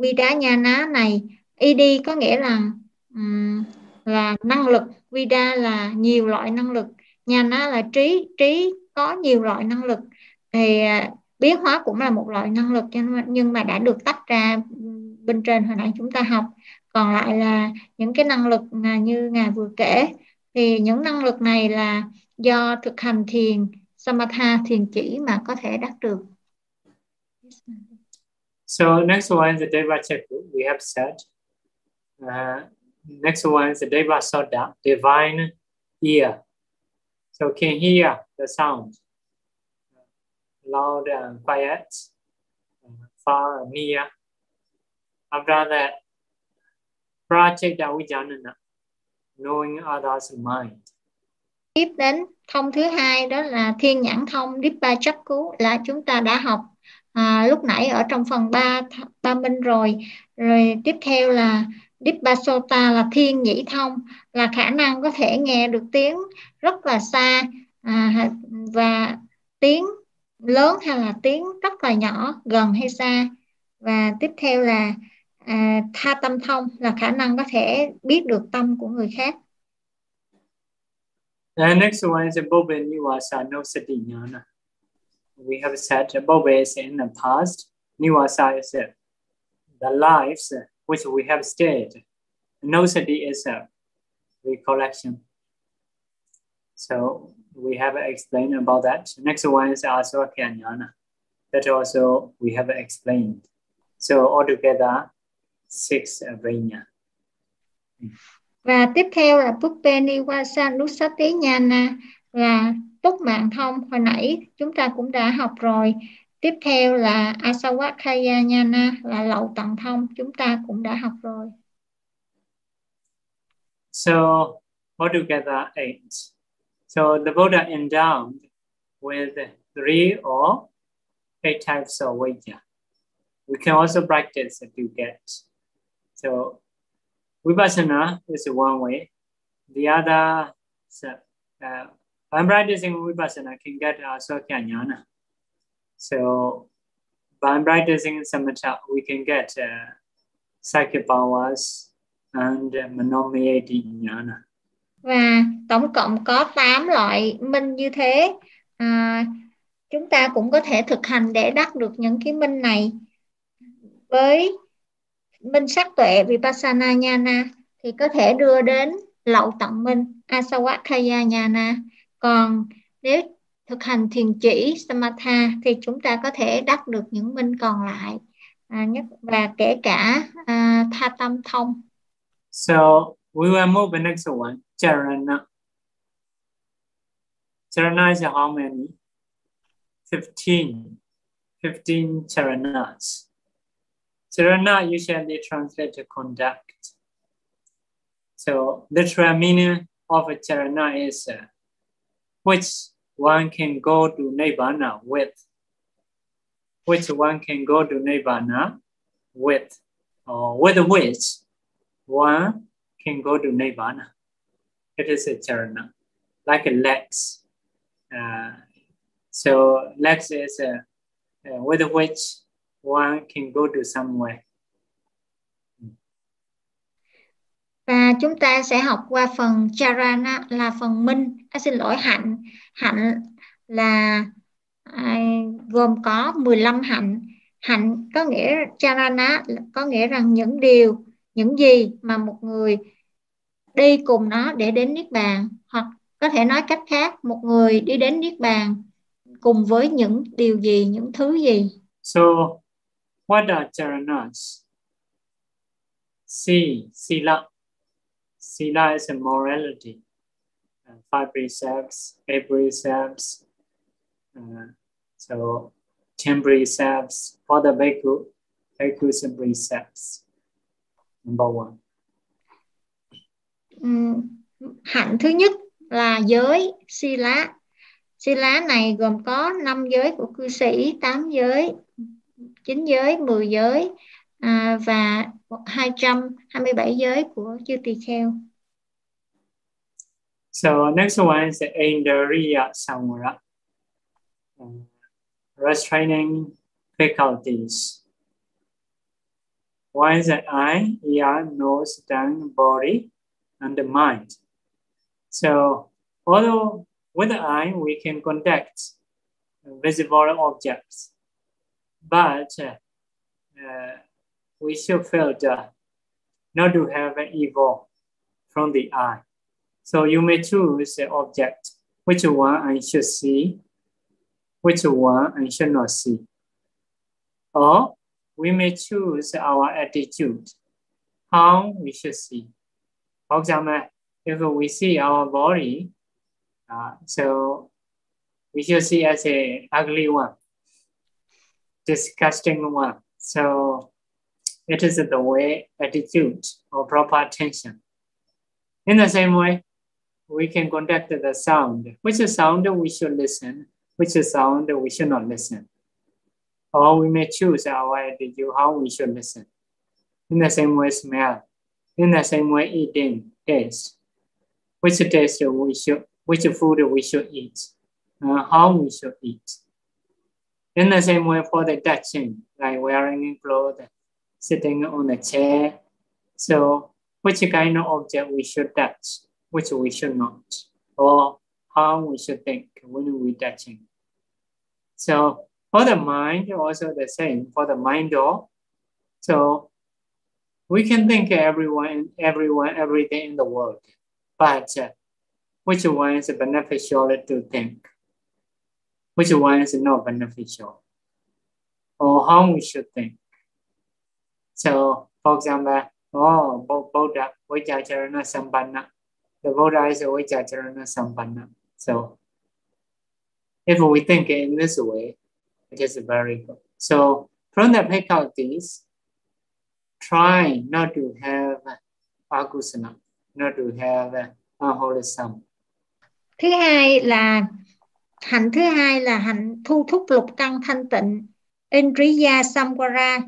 vida nhana này. Id có nghĩa là um, là năng lực. Vida là nhiều loại năng lực. Nhana là trí trí có nhiều loại năng lực. Thì uh, biến hóa cũng là một loại năng lực nhưng mà đã được tách ra bên trên hồi nãy chúng ta học còn lại là những cái năng lực như ngài vừa kể thì những năng lực này là do thực hành thiền samatha thiền chỉ mà có thể đạt được So next one is the Deva Chakra, we have said. Uh, next one is the Deva Soda, divine ear. So can hear the sound, loud and quiet, uh, far and near. After that, project Avijanana, knowing others' mind. Tiếp đến thông thứ hai đó là thiên nhãn thông Dipa Chakku là chúng ta đã học à, lúc nãy ở trong phần 3 ba minh rồi. Rồi tiếp theo là dipa sota là thiên nhĩ thông là khả năng có thể nghe được tiếng rất là xa à, và tiếng lớn hay là tiếng rất là nhỏ gần hay xa. Và tiếp theo là à, tha tâm thông là khả năng có thể biết được tâm của người khác. And next one is Bobe Niwasa no Sati Jnana we have said above is in the past, niwasa is the lives which we have stayed. No sati is a recollection. So we have explained about that. Next one is Aswakanyana. That also we have explained. So altogether, six Vanya. Và tiếp theo là Puppe Niwasa Nusati Nhana là túc mạng thông hồi nãy chúng ta cũng đã học rồi tiếp theo là Asawakaya Nhana là lậu tận thông chúng ta cũng đã học rồi So altogether eight. So the Buddha endowed with three or eight types of vajja. We can also practice to get. So vipassana is one way. The other uh, I'm practicing Vipassana, can get uh, asokya Jnana. So by practicing Samatha, we can get uh, psychic powers and uh, Manomyati Jnana. Và tổng cộng có 8 loại minh như thế. À, chúng ta cũng có thể thực hành để đắc được những cái minh này. Với minh sắc tuệ Vipassana Jnana thì có thể đưa đến lậu tận minh Asawakaya Jnana. Còn nếu thực hành thiền chỉ samatha thì chúng ta có thể đắc được những minh còn lại à, nhất và kể cả à, tha tâm thông. So we will move the next one charana. Charana is how many? 15, 15 charanas. Usually translate to conduct. So the literal meaning of a charana is uh, which one can go to Nibbana with. Which one can go to Nibbana with, or with which one can go to Nibbana. It is a charana, like a legs. Uh, so legs is a, uh, with which one can go to somewhere. Và chúng ta sẽ học qua phần charana là phần minh, à, xin lỗi hạnh. Hạnh là à, gồm có 15 hạnh. Hạnh có nghĩa charana có nghĩa rằng những điều, những gì mà một người đi cùng nó để đến niết bàn hoặc có thể nói cách khác một người đi đến niết bàn cùng với những điều gì những thứ gì so what are charanas C sila. Sila is a morality. Uh, five precepts eight precepts uh, so ten precepts for the bhikkhu bhikkhu's precepts number one. Ừ, hạnh thứ nhất là giới Sila. Sila này gồm có 5 giới của cư sĩ 8 giới. Chín giới 10 giới à, và 227 giới của chư tỳ kheo So next one is Indriya Samvara. Uh, restraining faculties. One is the eye, ear, nose, tongue, body, and the mind. So although with the eye we can contact visible objects, but uh, we should filter not to have an evil from the eye. So you may choose the object, which one I should see, which one I should not see. Or we may choose our attitude, how we should see. For example, if we see our body, uh, so we should see as a ugly one, disgusting one. So it is the way attitude or proper attention. In the same way, we can conduct the sound. Which sound we should listen, which sound we should not listen. Or we may choose our attitude, how we should listen. In the same way, smell. In the same way, eating, taste. Which taste we should, which food we should eat, uh, how we should eat. In the same way for the touching, like wearing clothes, sitting on a chair. So which kind of object we should touch, which we should not, or how we should think when we touching. So for the mind, also the same for the mind door. So we can think everyone, everyone, everything in the world, but uh, which one is beneficial to think? Which one is not beneficial? Or how we should think? So, for example, oh, Buddha, Vajracharana Sampanna. The Buddha is Vajracharana Sampanna. So, if we think in this way, it is very good. So, from the faculties, try not to have akusana, not to have unwholesome. Thứ hai là hạnh thứ hai là hạnh thu thúc lục căn thanh tịnh Indriya Samvara.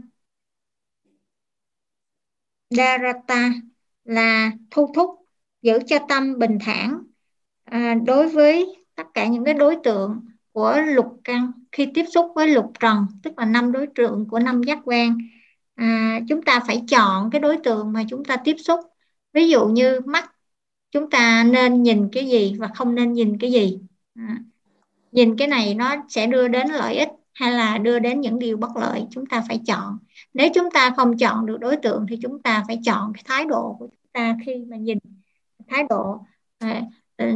Dharata là thu thúc giữ cho tâm bình thản à, đối với tất cả những cái đối tượng của lục căn. Khi tiếp xúc với lục trần tức là năm đối tượng của năm giác quan à, chúng ta phải chọn cái đối tượng mà chúng ta tiếp xúc. Ví dụ như mắt chúng ta nên nhìn cái gì và không nên nhìn cái gì. À, nhìn cái này nó sẽ đưa đến lợi ích hay là đưa đến những điều bất lợi chúng ta phải chọn. Nếu chúng ta không chọn được đối tượng thì chúng ta phải chọn cái thái độ của chúng ta khi mà nhìn thái độ. À, ừ,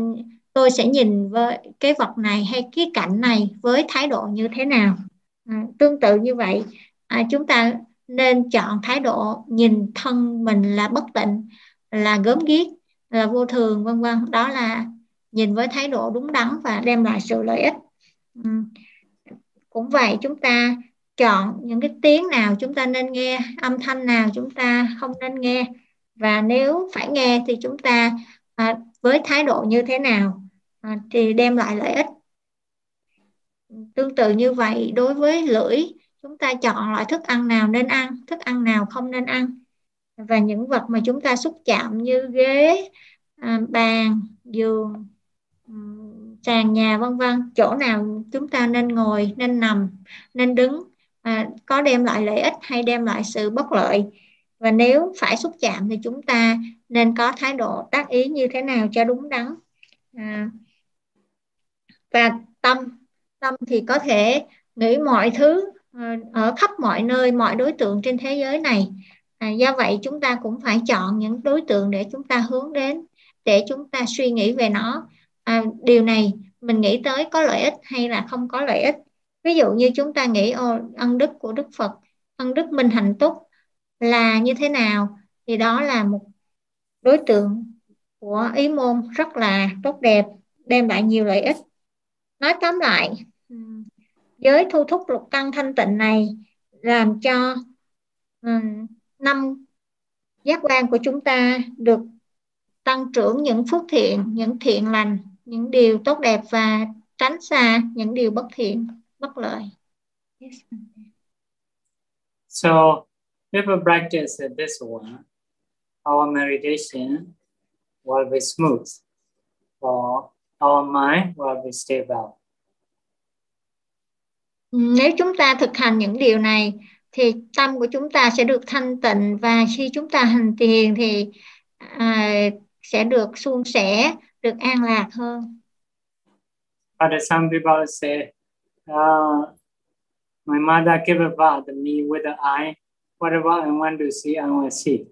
tôi sẽ nhìn với cái vật này hay cái cảnh này với thái độ như thế nào. À, tương tự như vậy à, chúng ta nên chọn thái độ nhìn thân mình là bất tịnh là gớm ghiếc là vô thường vân vân. Đó là nhìn với thái độ đúng đắn và đem lại sự lợi ích. Ừ. Cũng vậy chúng ta chọn những cái tiếng nào chúng ta nên nghe âm thanh nào chúng ta không nên nghe. Và nếu phải nghe thì chúng ta à, với thái độ như thế nào à, thì đem lại lợi ích. Tương tự như vậy đối với lưỡi chúng ta chọn loại thức ăn nào nên ăn thức ăn nào không nên ăn. Và những vật mà chúng ta xúc chạm như ghế à, bàn giường sàn nhà vân vân. Chỗ nào chúng ta nên ngồi nên nằm nên đứng à, có đem lại lợi ích hay đem lại sự bất lợi? Và nếu phải xúc chạm thì chúng ta nên có thái độ tác ý như thế nào cho đúng đắn? À, và tâm tâm thì có thể nghĩ mọi thứ ờ, ở khắp mọi nơi mọi đối tượng trên thế giới này. À, do vậy chúng ta cũng phải chọn những đối tượng để chúng ta hướng đến để chúng ta suy nghĩ về nó à, điều này mình nghĩ tới có lợi ích hay là không có lợi ích. Ví dụ như chúng ta nghĩ ô, ân đức của đức phật ân đức minh hạnh túc là như thế nào? Thì đó là một đối tượng của ý môn rất là tốt đẹp đem lại nhiều lợi ích. Nói tóm lại giới thu thúc lục căn thanh tịnh này làm cho um, năm giác quan của chúng ta được tăng trưởng những phước thiện những thiện lành những điều tốt đẹp và tránh xa những điều bất thiện bất lợi. Yes. so if we practice this one. Our meditation will be smooth or our mind will be stable. Nếu chúng ta thực hành những điều này thì tâm của chúng ta sẽ được thanh tịnh và khi chúng ta hành thiền thì à, sẽ được suôn sẻ được an lạc hơn. But some people say, uh, my mother gave birth me with the eye. Whatever I want to see, I will see.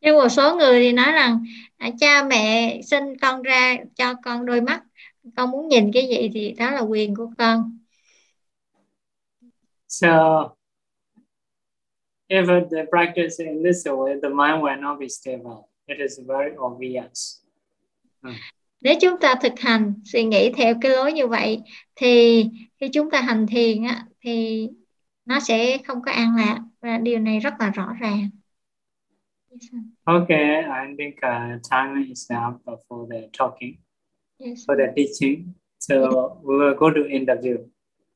Nhưng một số người thì nói rằng à, cha mẹ sinh con ra cho con đôi mắt, con muốn nhìn cái gì thì đó là quyền của con. So if the practice in this way, the mind will not be stable. It is very obvious. Nếu chúng ta thực hành suy nghĩ theo cái lối như vậy thì khi chúng ta hành thiền á, thì nó sẽ không có an lạc và điều này rất là rõ ràng. Okay, I think uh, time is up for the talking, yes. for the teaching. So yes. we will go to interview.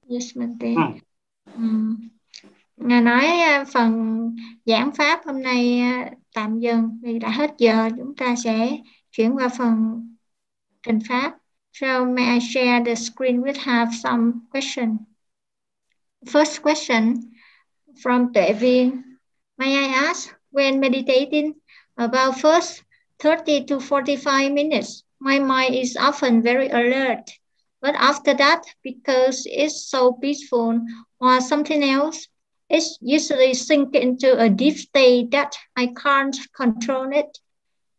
Yes, Mante. Hmm. Um, Ngài nói phần giảng pháp hôm nay tạm dừng vì đã hết giờ chúng ta sẽ chuyển qua phần trình pháp. So may I share the screen with have some question. First question from Tuệ Viên. May I ask, when meditating about first 30 to 45 minutes, my mind is often very alert. But after that, because it's so peaceful or something else, it's usually sink into a deep state that I can't control it.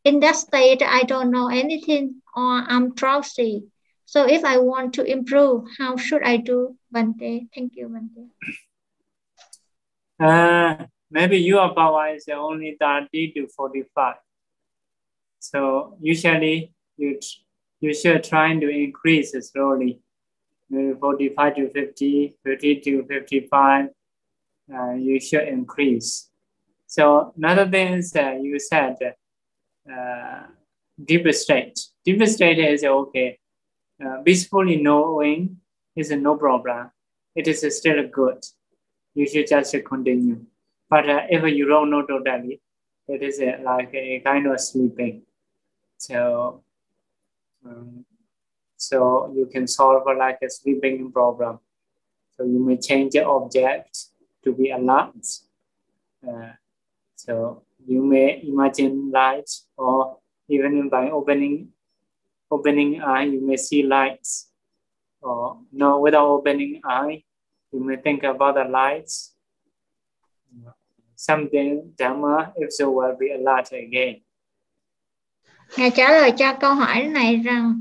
In that state, I don't know anything or I'm drowsy. So if I want to improve, how should I do, Bante? Thank you, Bante. Uh, maybe your power is only 30 to 45. So usually you, you should try to increase slowly. Maybe 45 to 50, 50 to 55, uh, you should increase. So another thing is that you said uh, deep state. Deep state is okay. Uh, peacefully knowing is no problem. It is still good. You should just continue. But uh, if you don't know totally, it is uh, like a kind of sleeping. So, um, so you can solve like a sleeping problem. So you may change the object to be alert. Uh, so you may imagine lights or even by opening opening eye, you may see lights. Or no, without opening eye, you may think about the lights. Something Dharma, if so, will be alert again. Ngài trả lời cho câu hỏi này rằng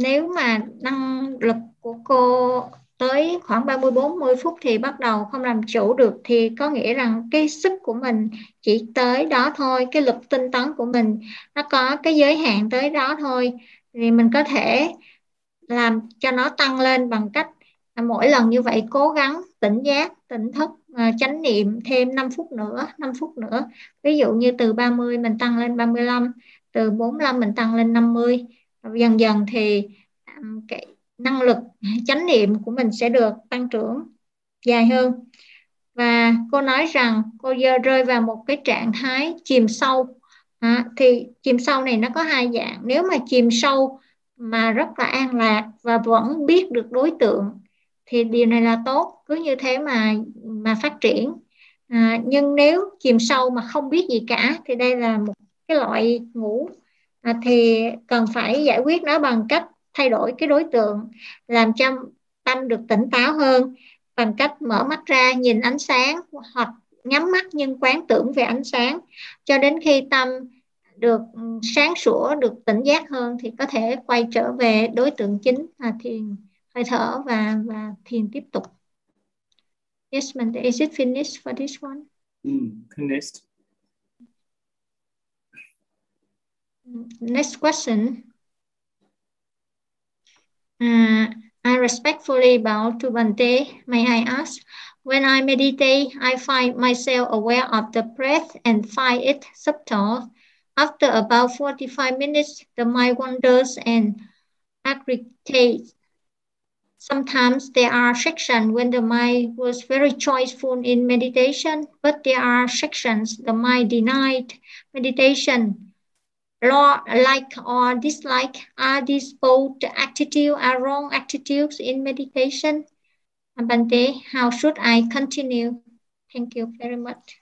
nếu mà năng lực của cô tới khoảng 30 40 phút thì bắt đầu không làm chủ được thì có nghĩa rằng cái sức của mình chỉ tới đó thôi, cái lực tinh tấn của mình nó có cái giới hạn tới đó thôi. Thì mình có thể làm cho nó tăng lên bằng cách mỗi lần như vậy cố gắng tỉnh giác tỉnh thức à, chánh niệm thêm 5 phút nữa 5 phút nữa ví dụ như từ 30 mình tăng lên 35 từ 45 mình tăng lên 50 dần dần thì à, cái năng lực chánh niệm của mình sẽ được tăng trưởng dài hơn. Và cô nói rằng cô rơi vào một cái trạng thái chìm sâu. À, thì chìm sâu này nó có hai dạng. Nếu mà chìm sâu mà rất là an lạc và vẫn biết được đối tượng thì điều này là tốt cứ như thế mà mà phát triển. À, nhưng nếu chìm sâu mà không biết gì cả thì đây là một cái loại ngủ. À, thì cần phải giải quyết nó bằng cách thay đổi cái đối tượng làm cho tâm được tỉnh táo hơn bằng cách mở mắt ra nhìn ánh sáng hoặc nhắm mắt nhưng quán tưởng về ánh sáng. Cho đến khi tâm được sáng sủa được tỉnh giác hơn thì có thể quay trở về đối tượng chính là thiền hơi thở và và thiền tiếp tục. Yes Mante, is it finished for this one. Mm, finished next question uh, I respectfully bow to Bante. May I ask, when I meditate, I find myself aware of the breath and find it subtle. After about 45 minutes, the mind wanders and aggregates. Sometimes there are sections when the mind was very choiceful in meditation, but there are sections the mind denied meditation. Like or dislike, are these both attitude are wrong attitudes in meditation? Bante, how should I continue? Thank you very much.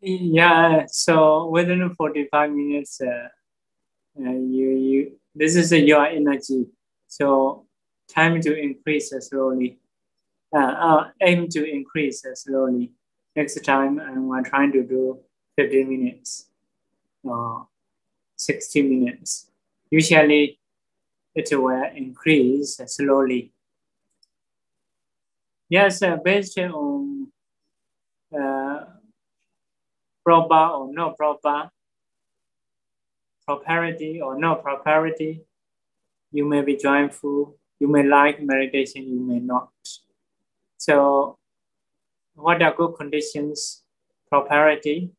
Yeah, so within 45 minutes, uh, uh, you you this is uh, your energy. So time to increase slowly. Uh, uh, aim to increase slowly. Next time, I'm trying to do 15 minutes or 60 minutes. Usually, it will increase slowly. Yes, uh, based on uh, proper or no proper, propriety or no propriety. You may be joyful, you may like meditation, you may not. So, what are good conditions? Propriety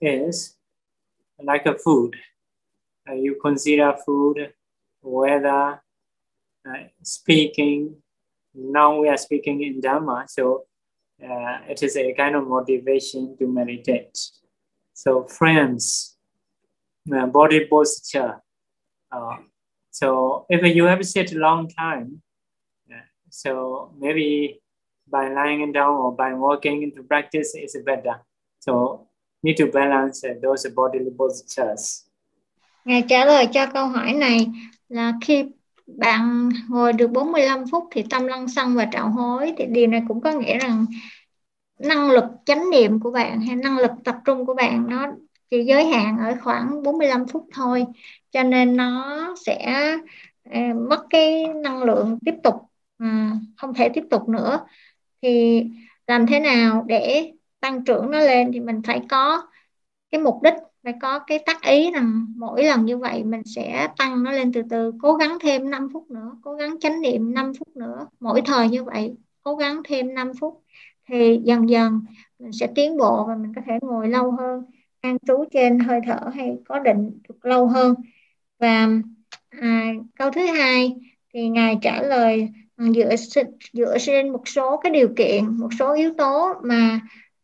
is like a food. Uh, you consider food, weather, uh, speaking. Now we are speaking in Dharma, so uh, it is a kind of motivation to meditate. So friends, uh, body posture. Uh, so if you have sit a long time, uh, so maybe by lying down or by walking into practice is better. So need to balance uh, those bodily postures. Ngài trả lời cho câu hỏi này là khi bạn ngồi được 45 phút thì tâm lăng xăng và trạo hối thì điều này cũng có nghĩa rằng năng lực chánh niệm của bạn hay năng lực tập trung của bạn nó chỉ giới hạn ở khoảng 45 phút thôi cho nên nó sẽ uh, mất cái năng lượng tiếp tục uh, không thể tiếp tục nữa thì làm thế nào để tăng trưởng nó lên thì mình phải có cái mục đích phải có cái tác ý rằng mỗi lần như vậy mình sẽ tăng nó lên từ từ cố gắng thêm 5 phút nữa cố gắng chánh niệm 5 phút nữa. Mỗi thời như vậy cố gắng thêm 5 phút thì dần dần mình sẽ tiến bộ và mình có thể ngồi lâu hơn an trú trên hơi thở hay có định được lâu hơn. Và à, câu thứ hai thì ngài trả lời à, dựa dựa trên một số cái điều kiện một số yếu tố mà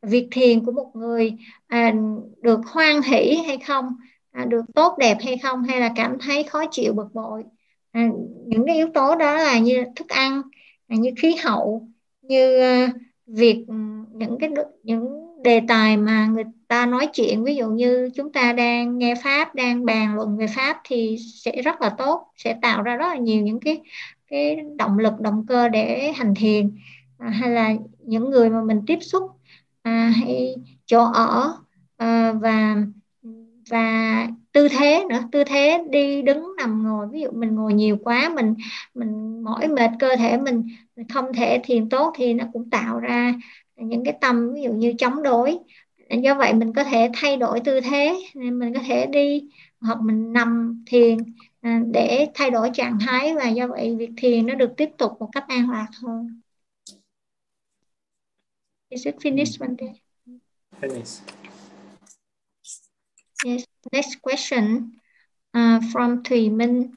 việc thiền của một người à, được hoan hỷ hay không à, được tốt đẹp hay không hay là cảm thấy khó chịu bực bội à, những cái yếu tố đó là như thức ăn à, như khí hậu như à, việc ừ, những cái những đề tài mà người ta nói chuyện ví dụ như chúng ta đang nghe pháp đang bàn luận về pháp thì sẽ rất là tốt sẽ tạo ra rất là nhiều những cái cái động lực động cơ để hành thiền à, hay là những người mà mình tiếp xúc à, hay chỗ ở à, và và tư thế nữa. Tư thế đi đứng nằm ngồi. Ví dụ mình ngồi nhiều quá mình mình mỏi mệt cơ thể mình, mình không thể thiền tốt thì nó cũng tạo ra những cái tâm ví dụ như chống đối. Do vậy mình có thể thay đổi tư thế nên mình có thể đi hoặc mình nằm thiền à, để thay đổi trạng thái và do vậy việc thiền nó được tiếp tục một cách an lạc hơn. Is it finished, Bante? Finish. Yes. Next question uh, from Thùy Minh.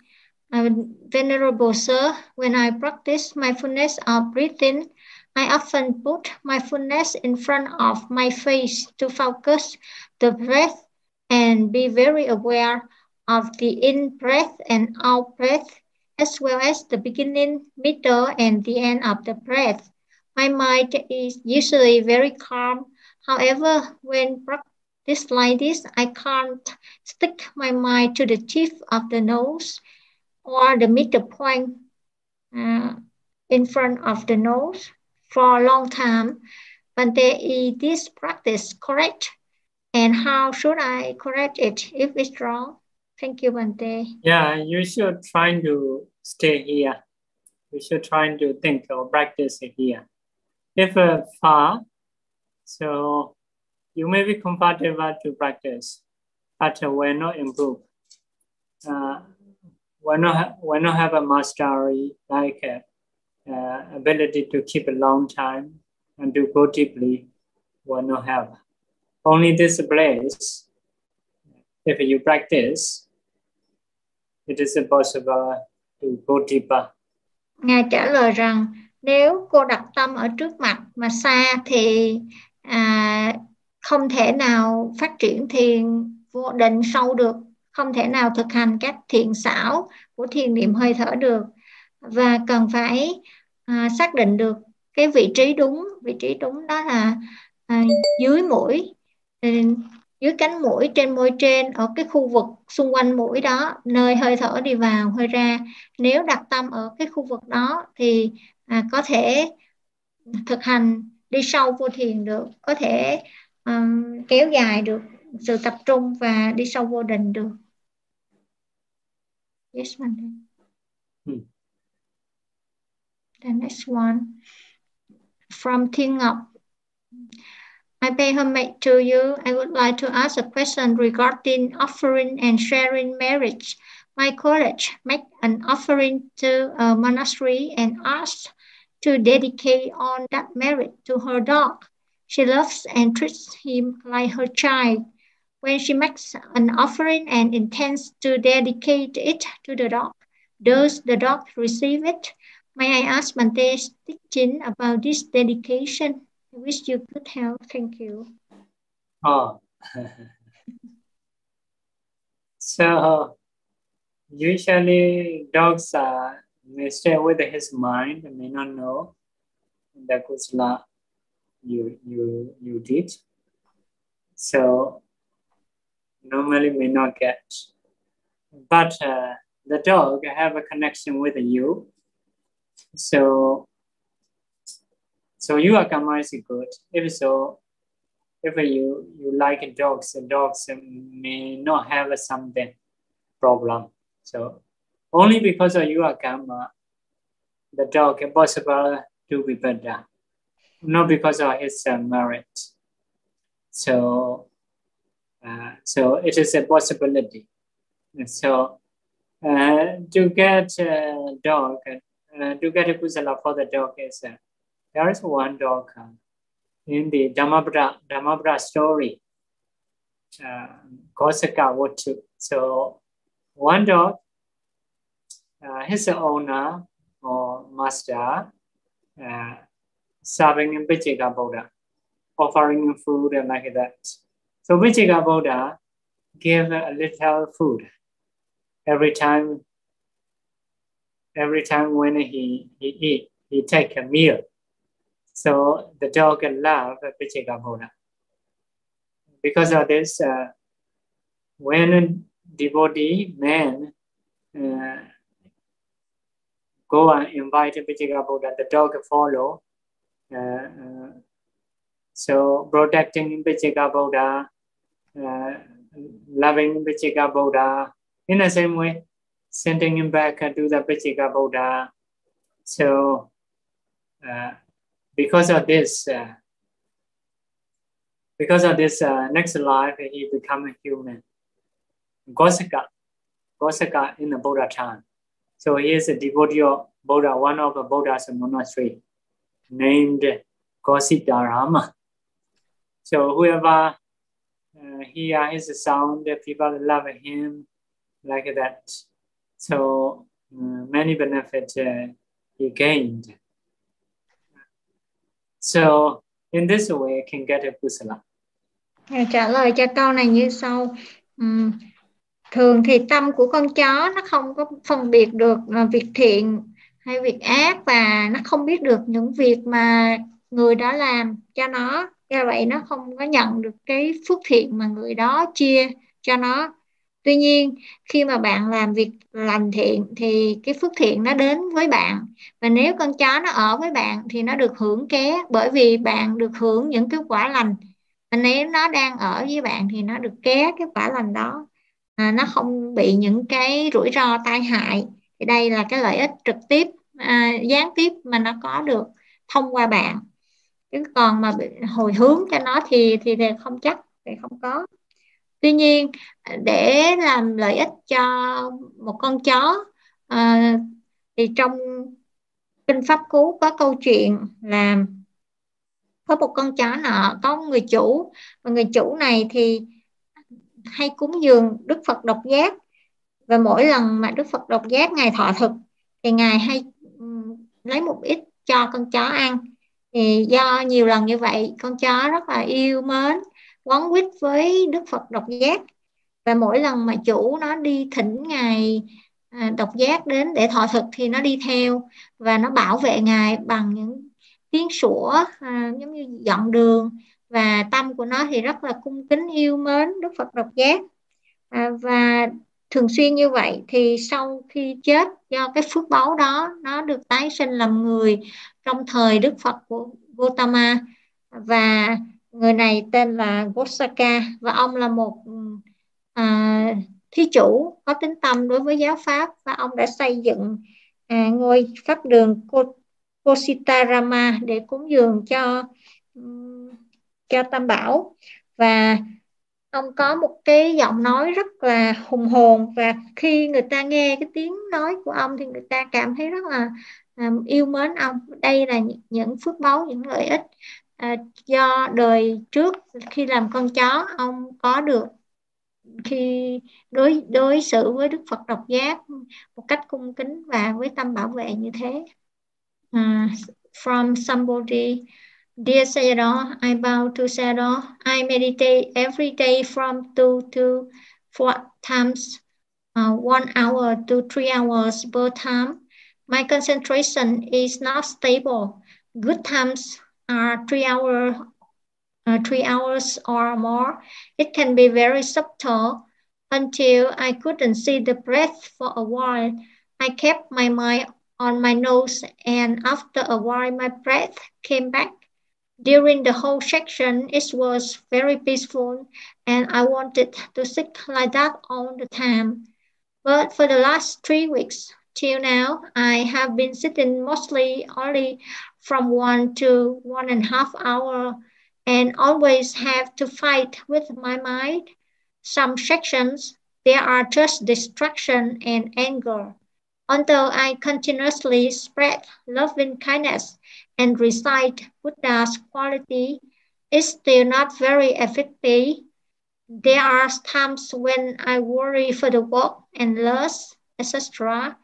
Uh, Venerable Sir, when I practice mindfulness of breathing, I often put mindfulness in front of my face to focus the breath and be very aware of the in breath and out breath, as well as the beginning, middle, and the end of the breath. My mind is usually very calm. However, when practice like this, I can't stick my mind to the tip of the nose or the middle point uh, in front of the nose for a long time. But there is this practice correct? And how should I correct it if it's wrong? Thank you, Bante. Yeah, you should try to stay here. You should try to think or practice here. If uh, far, so you may be comfortable to practice, but uh, will not improve. Uh, when not when not have a mastery like uh, uh, ability to keep a long time and to go deeply, will not have. Only this place, if you practice, it is possible to go deeper. Ngài trả lời rằng nếu cô đặt tâm ở trước mặt mà xa thì à, không thể nào phát triển thiền vô định sâu được không thể nào thực hành các thiền xảo của thiền niệm hơi thở được. Và cần phải à, xác định được cái vị trí đúng vị trí đúng đó là à, dưới mũi ừ, dưới cánh mũi trên môi trên ở cái khu vực xung quanh mũi đó nơi hơi thở đi vào hơi ra. Nếu đặt tâm ở cái khu vực đó thì à, có thể thực hành đi sâu vô thiền được có thể um, kéo dài được sự tập trung và đi sâu vô định được yes Monday. Hmm. the next one from Thiên Ngọc I pay homage to you. I would like to ask a question regarding offering and sharing marriage. My college make an offering to a monastery and asked to dedicate on that merit to her dog. She loves and treats him like her child. When she makes an offering and intends to dedicate it to the dog, does the dog receive it? May I ask Mante's teaching about this dedication? I wish you could help. Thank you. Oh. so uh, usually dogs are may stay with his mind and may not know the kusala you you you did. So normally may not get. But uh, the dog have a connection with you. So so your karma is good. If so, if you, you like dogs, dogs may not have a something problem. So only because of your karma, the dog is possible to be better, not because of his uh, merit. So, uh, so it is a possibility. So, uh, to get a dog, uh, to get a kusala for the dog is, uh, there is one dog uh, in the Dhammapara, Dhammapara story, uh, Kosaka Watu. So, one dog uh, his owner or master uh, serving in Vichika Buddha, offering food and like that. So Vichika Buddha gave a little food every time. Every time when he, he eat, he take a meal. So the dog love Vichika Buddha. Because of this, uh, when devotee man uh, go and invite Vijaya Buddha, the dog follow. Uh, uh, so protecting Vijaya Buddha, uh, loving Vijaya Buddha, in the same way, sending him back to the Vijaya Buddha. So uh, because of this, uh, because of this uh, next life, he become a human. Gosaka. Gosaka in the Buddha time. So he is a devotee of Buddha, one of the Buddha's monastery named Gositarama. So whoever uh, hear his sound, people love him like that. So uh, many benefits uh, he gained. So in this way, can get a kusala. Trả lời cho câu này như sau. Um, thường thì tâm của con chó nó không có phân biệt được à, việc thiện hay việc ác, và nó không biết được những việc mà người đó làm cho nó. Do vậy nó không có nhận được cái phước thiện mà người đó chia cho nó. Tuy nhiên, khi mà bạn làm việc lành thiện thì cái phước thiện nó đến với bạn. Và nếu con chó nó ở với bạn thì nó được hưởng ké, bởi vì bạn được hưởng những cái quả lành. Và nếu nó đang ở với bạn thì nó được ké cái quả lành đó à, nó không bị những cái rủi ro tai hại. Thì đây là cái lợi ích trực tiếp à, gián tiếp mà nó có được thông qua bạn. Chứ còn mà bị hồi hướng cho nó thì thì, thì không chắc thì không có. Tuy nhiên để làm lợi ích cho một con chó à, thì trong kinh pháp cú có câu chuyện là có một con chó nọ có người chủ. Và người chủ này thì hay cúng dường Đức Phật độc giác. Và mỗi lần mà Đức Phật độc giác ngài thọ thực thì ngài hay lấy một ít cho con chó ăn. Thì do nhiều lần như vậy con chó rất là yêu mến quấn quýt với Đức Phật độc giác. Và mỗi lần mà chủ nó đi thỉnh ngài à, độc giác đến để thọ thực thì nó đi theo. Và nó bảo vệ ngài bằng những tiếng sủa à, giống như dọn đường và tâm của nó thì rất là cung kính yêu mến Đức Phật độc giác. À, và thường xuyên như vậy thì sau khi chết do cái phước báu đó nó được tái sinh làm người trong thời Đức Phật của Gautama. Và người này tên là Gosaka và ông là một à, thí chủ có tính tâm đối với giáo pháp và ông đã xây dựng à, ngôi pháp đường Kositarama để cúng dường cho cho Tam Bảo. Và ông có một cái giọng nói rất là hùng hồn và khi người ta nghe cái tiếng nói của ông thì người ta cảm thấy rất là um, yêu mến ông. Đây là những phước báu những lợi ích à, do đời trước khi làm con chó ông có được. Khi đối đối xử với Đức Phật độc giác một cách cung kính và với tâm bảo vệ như thế. Uh, from somebody Dear Sayadaw, I bow to Sayadaw. I meditate every day from two to four times, uh, one hour to three hours per time. My concentration is not stable. Good times are three hour, uh, three hours or more. It can be very subtle until I couldn't see the breath for a while. I kept my mind on my nose, and after a while, my breath came back. During the whole section, it was very peaceful and I wanted to sit like that all the time. But for the last three weeks till now, I have been sitting mostly only from one to one and a half hour and always have to fight with my mind. Some sections, there are just distraction and anger. Although I continuously spread loving kindness and recite Buddha's quality is still not very effective. There are times when I worry for the work and loss, etc.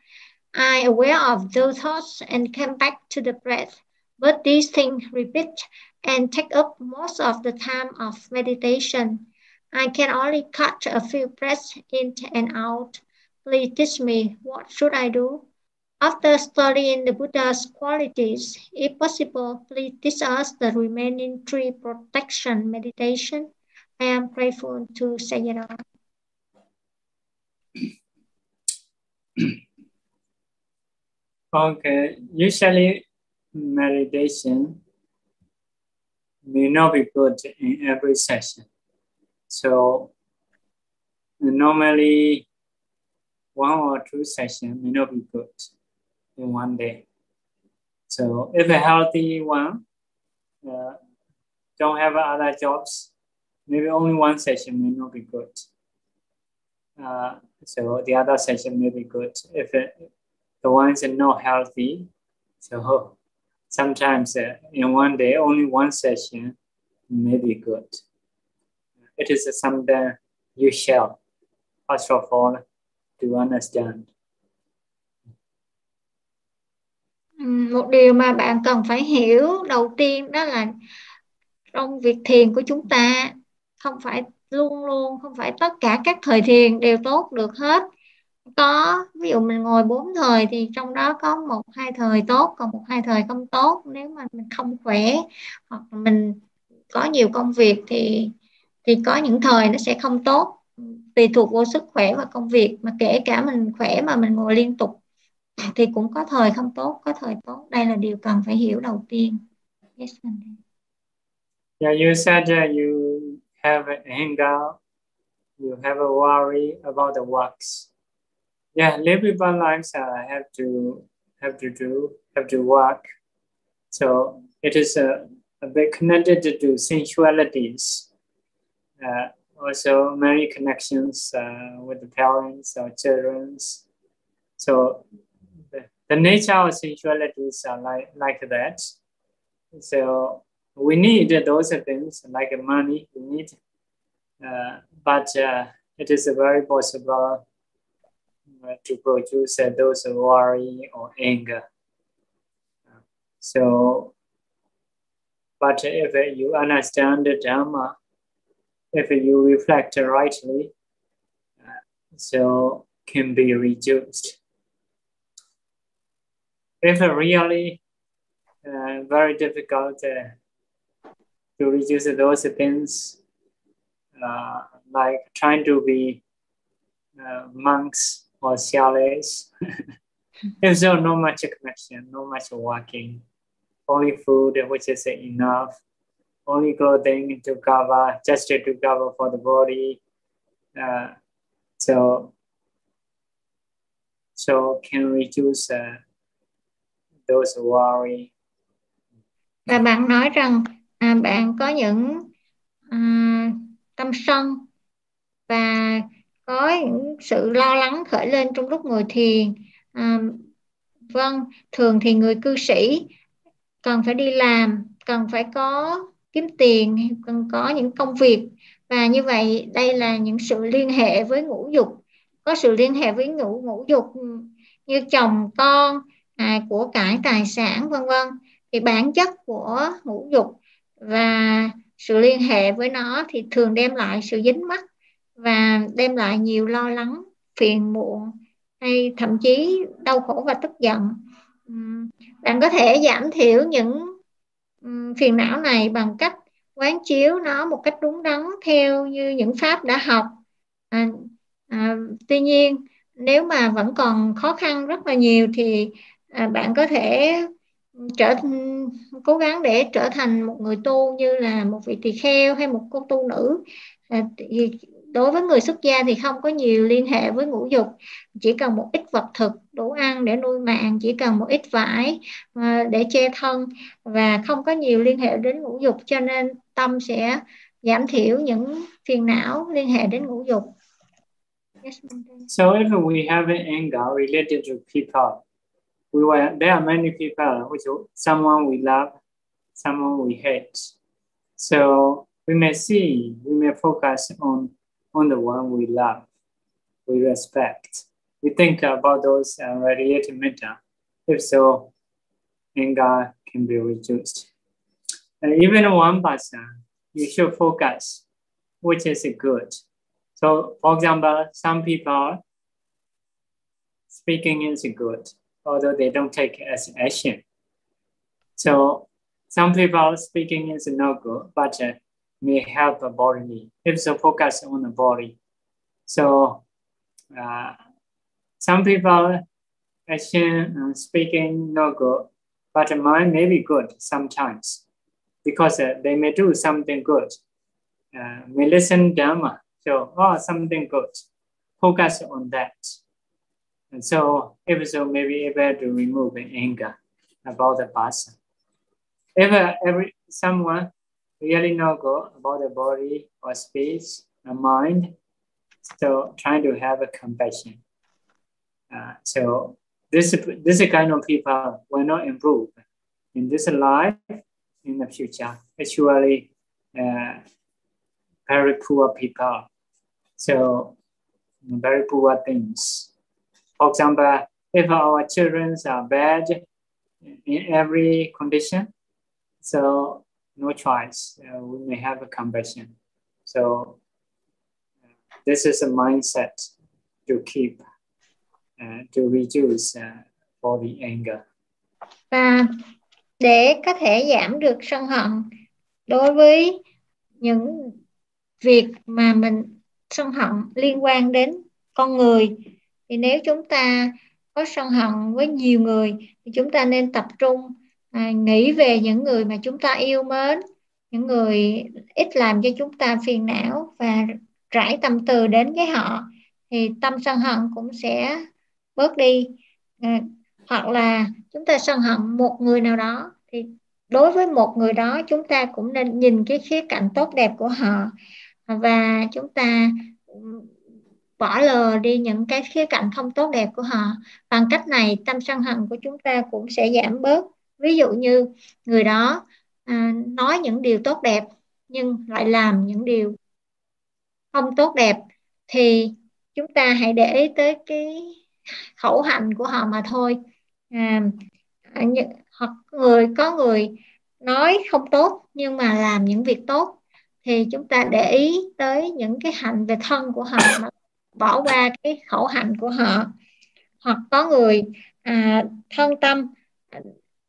I aware of those thoughts and come back to the breath. But these things repeat and take up most of the time of meditation. I can only catch a few breaths in and out. Please teach me what should I do? After studying the Buddha's qualities, if possible, please teach us the remaining three protection meditation. I am grateful to Sayadaw. okay, usually meditation may not be good in every session. So normally one or two sessions may not be good in one day. So if a healthy one uh, don't have other jobs, maybe only one session may not be good. uh, so the other session may be good. If it, the ones are not healthy, so sometimes uh, in one day, only one session may be good. It is something you shall, first of all, to understand. Một điều mà bạn cần phải hiểu đầu tiên đó là trong việc thiền của chúng ta, không phải luôn luôn, không phải tất cả các thời thiền đều tốt được hết. Có, ví dụ mình ngồi bốn thời thì trong đó có một, hai thời tốt, còn một, hai thời không tốt. Nếu mà mình không khỏe hoặc mình có nhiều công việc thì thì có những thời nó sẽ không tốt. Tùy thuộc vô sức khỏe và công việc, mà kể cả mình khỏe mà mình ngồi liên tục thì cũng có thời không tốt có thời tốt. Đây là điều cần phải hiểu đầu tiên. Yes, yeah you said that you have anger. You have a worry about the works. Yeah live people lives uh, have to have to do have to work. So it is a, a bit connected to sensualities. Uh, also many connections uh, with the parents or children. So the, nature of sensualities are like, like that. So we need those things like money, we need, uh, but uh, it is very possible uh, to produce uh, those worry or anger. So, but if you understand the Dharma, if you reflect rightly, uh, so can be reduced. If really uh, very difficult uh, to reduce those things, uh, like trying to be uh, monks or shallows. if so, no much connection, no much walking, only food which is enough only clothing to cover, just to cover for the body. Uh, so, so can reduce uh, those worry. Và bạn nói rằng à, bạn có những à, tâm sân và có những sự lo lắng khởi lên trong lúc ngồi thiền. À, vâng, thường thì người cư sĩ cần phải đi làm, cần phải có kiếm tiền cần có những công việc và như vậy đây là những sự liên hệ với ngũ dục có sự liên hệ với ngũ ngũ dục như chồng con à, của cải tài sản vân vân. Thì bản chất của ngũ dục và sự liên hệ với nó thì thường đem lại sự dính mắc và đem lại nhiều lo lắng phiền muộn hay thậm chí đau khổ và tức giận. Bạn có thể giảm thiểu những phiền não này bằng cách quán chiếu nó một cách đúng đắn theo như những pháp đã học. À, à, tuy nhiên nếu mà vẫn còn khó khăn rất là nhiều thì à, bạn có thể trở cố gắng để trở thành một người tu như là một vị tỳ kheo hay một cô tu nữ. À, đối với người xuất gia thì không có nhiều liên hệ với ngũ dục chỉ cần một ít vật thực đủ ăn để nuôi mạng chỉ cần một ít vải à, để che thân và không có nhiều liên hệ đến ngũ dục cho nên tâm sẽ giảm thiểu những phiền não liên hệ đến ngũ dục. So if we have an anger related to people, we were, there are many people, which someone we love, someone we hate. So we may see, we may focus on on the one we love, we respect. We think about those uh, radiating metta. If so, anger can be reduced. And even one person, you should focus, which is good. So, for example, some people speaking is good, although they don't take as action. So, some people speaking is no good, but uh, may help the body if the focus on the body. So uh, some people action uh, speaking no good, but mind may be good sometimes because uh, they may do something good. Uh, may listen Dharma, so oh something good. Focus on that. And so if so, maybe able to remove anger about the person. If every someone really know go about the body or space or mind. So trying to have a compassion. Uh, so this this kind of people will not improve in this life in the future. Actually, uh, very poor people. So very poor things. For example, if our children are bad in every condition, so no choice, uh, we may have a compassion. So uh, this is a mindset to keep, uh, to reduce uh, for the anger. Và để có thể giảm được sân hận đối với những việc mà mình sân hận liên quan đến con người thì nếu chúng ta có sân hận với nhiều người thì chúng ta nên tập trung à, nghĩ về những người mà chúng ta yêu mến những người ít làm cho chúng ta phiền não và trải tâm từ đến với họ thì tâm sân hận cũng sẽ bớt đi. À, hoặc là chúng ta sân hận một người nào đó thì đối với một người đó chúng ta cũng nên nhìn cái khía cạnh tốt đẹp của họ. Và chúng ta bỏ lờ đi những cái khía cạnh không tốt đẹp của họ. Bằng cách này tâm sân hận của chúng ta cũng sẽ giảm bớt. Ví dụ như người đó à, nói những điều tốt đẹp nhưng lại làm những điều không tốt đẹp thì chúng ta hãy để ý tới cái khẩu hạnh của họ mà thôi. À, à hoặc người có người nói không tốt nhưng mà làm những việc tốt thì chúng ta để ý tới những cái hạnh về thân của họ mà bỏ qua cái khẩu hạnh của họ. Hoặc có người à, thân tâm à,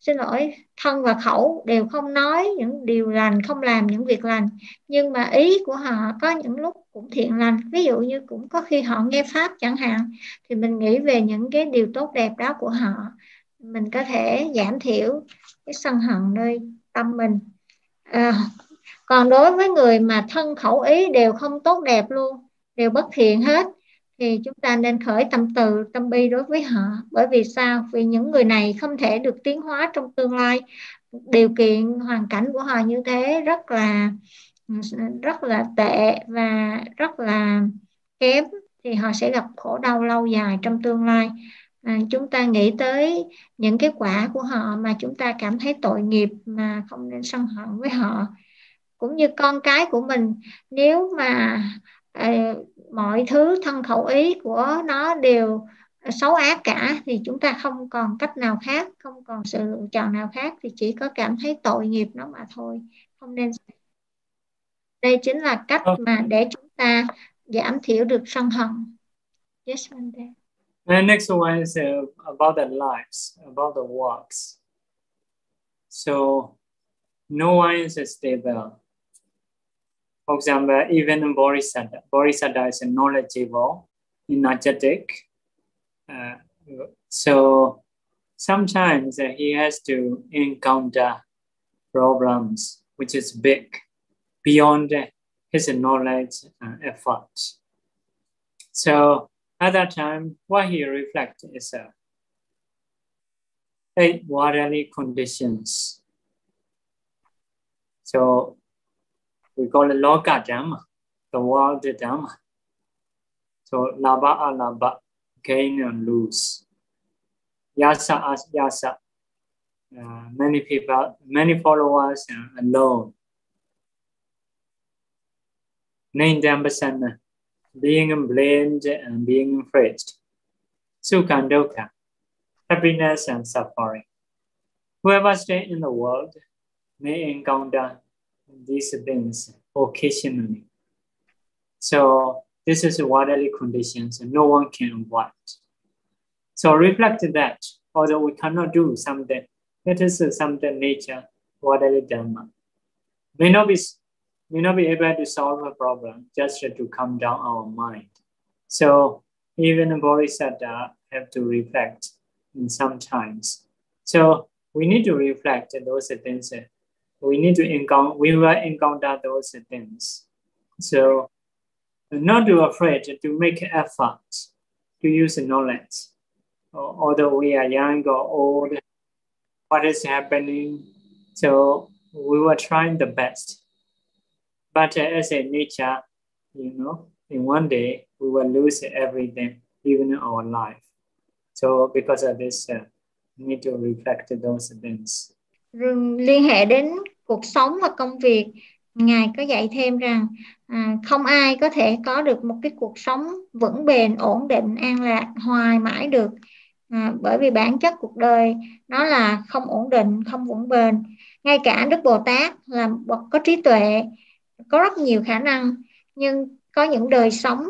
xin lỗi thân và khẩu đều không nói những điều lành không làm những việc lành. Nhưng mà ý của họ có những lúc cũng thiện lành. Ví dụ như cũng có khi họ nghe pháp chẳng hạn thì mình nghĩ về những cái điều tốt đẹp đó của họ mình có thể giảm thiểu cái sân hận nơi tâm mình. À, còn đối với người mà thân khẩu ý đều không tốt đẹp luôn đều bất thiện hết thì chúng ta nên khởi tâm từ tâm bi đối với họ. Bởi vì sao? Vì những người này không thể được tiến hóa trong tương lai. Điều kiện hoàn cảnh của họ như thế rất là rất là tệ và rất là kém thì họ sẽ gặp khổ đau lâu dài trong tương lai. À, chúng ta nghĩ tới những cái quả của họ mà chúng ta cảm thấy tội nghiệp mà không nên sân hận với họ. Cũng như con cái của mình nếu mà uh, mọi thứ thân khẩu ý của nó đều xấu ác cả thì chúng ta không còn cách nào khác không còn sự lựa chọn nào khác thì chỉ có cảm thấy tội nghiệp nó mà thôi không nên đây chính là cách ờ. mà để chúng ta giảm thiểu được sân hận yes Monday. And next one is uh, about the lives, about the works. So no one is stable. For example, even Bodhisattva. Bodhisattva is knowledgeable, energetic. Uh, so sometimes he has to encounter problems which is big beyond his knowledge and effort. So at that time, what he reflects is uh, eight worldly conditions. So we call it Loka Dhamma, the world Dhamma. So Lava Alaba, gain and lose. Yasa as Yasa. Uh, many people, many followers uh, alone. Name them being blamed and being praised. Sukha and Dukkha, happiness and suffering. Whoever stays in the world may encounter these things occasionally. So this is a worldly conditions and no one can avoid. So reflect that, although we cannot do something, that is something nature, worldly dharma. May not be may not be able to solve a problem just to calm down our mind. So even Bodhisattva have to reflect sometimes. So we need to reflect those things we need to encounter, we will encounter those things. So not to afraid to make effort to use knowledge. Although we are young or old, what is happening? So we were trying the best. But as a nature, you know, in one day, we will lose everything, even our life. So because of this, uh, we need to reflect those things. Liên hệ đến cuộc sống và công việc. Ngài có dạy thêm rằng à, không ai có thể có được một cái cuộc sống vững bền ổn định an lạc hoài mãi được. À, bởi vì bản chất cuộc đời nó là không ổn định không vững bền. Ngay cả đức bồ tát là bậc có trí tuệ có rất nhiều khả năng nhưng có những đời sống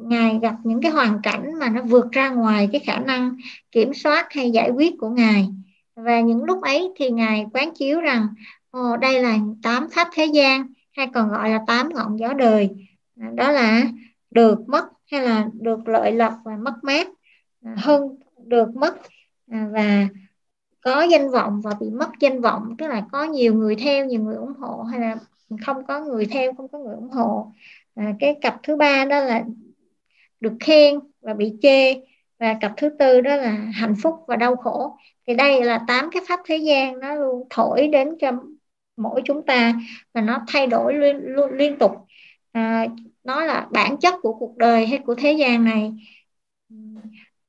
ngài gặp những cái hoàn cảnh mà nó vượt ra ngoài cái khả năng kiểm soát hay giải quyết của ngài và những lúc ấy thì ngài quán chiếu rằng Ồ, đây là tám pháp thế gian hay còn gọi là tám ngọn gió đời. Đó là được mất hay là được lợi lộc và mất mát. Hơn được mất à, và có danh vọng và bị mất danh vọng tức là có nhiều người theo nhiều người ủng hộ hay là không có người theo không có người ủng hộ. À, cái cặp thứ ba đó là được khen và bị chê và cặp thứ tư đó là hạnh phúc và đau khổ. Thì đây là tám cái pháp thế gian nó luôn thổi đến cho mỗi chúng ta và nó thay đổi liên, liên tục. À, nó là bản chất của cuộc đời hay của thế gian này.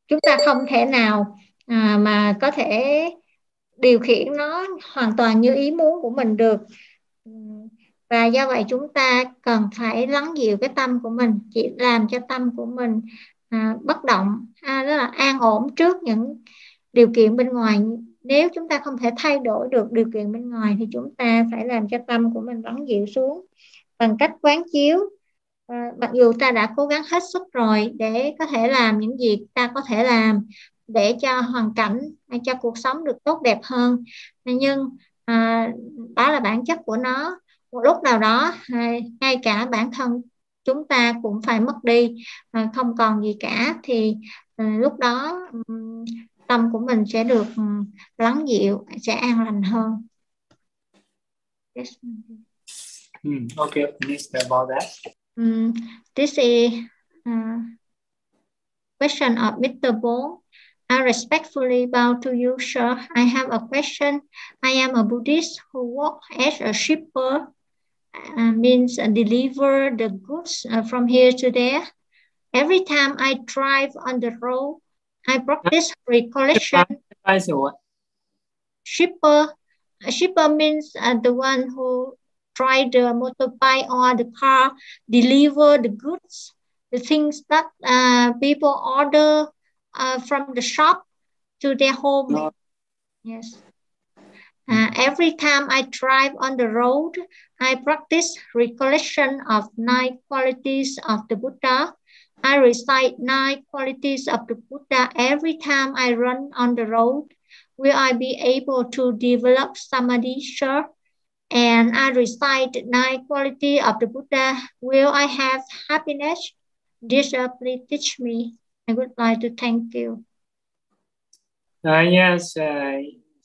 Chúng ta không thể nào à, mà có thể điều khiển nó hoàn toàn như ý muốn của mình được. Và do vậy chúng ta cần phải lắng dịu cái tâm của mình chỉ làm cho tâm của mình à, bất động à, rất là an ổn trước những điều kiện bên ngoài. Nếu chúng ta không thể thay đổi được điều kiện bên ngoài thì chúng ta phải làm cho tâm của mình lắng dịu xuống bằng cách quán chiếu. À, mặc dù ta đã cố gắng hết sức rồi để có thể làm những việc ta có thể làm để cho hoàn cảnh hay cho cuộc sống được tốt đẹp hơn. Nhưng à, đó là bản chất của nó. Một lúc nào đó à, ngay cả bản thân chúng ta cũng phải mất đi không còn gì cả thì à, lúc đó tâm của mình sẽ được lắng dịu sẽ an lành hơn yes. mm, okay next about that um, this is uh, question of Mr. Bone I respectfully bow to you, sir. I have a question. I am a Buddhist who work as a shipper uh, means uh, deliver the goods uh, from here to there. Every time I drive on the road, I practice recollection. What Shipper, shipper means uh, the one who drive the motorbike or the car, deliver the goods, the things that uh, people order uh, from the shop to their home. No. Yes. Uh, every time I drive on the road, I practice recollection of nine qualities of the Buddha. I recite nine qualities of the Buddha every time I run on the road. Will I be able to develop samadhi? Sure. And I recite nine qualities of the Buddha. Will I have happiness? This please teach me. I would like to thank you. Uh, yes, uh,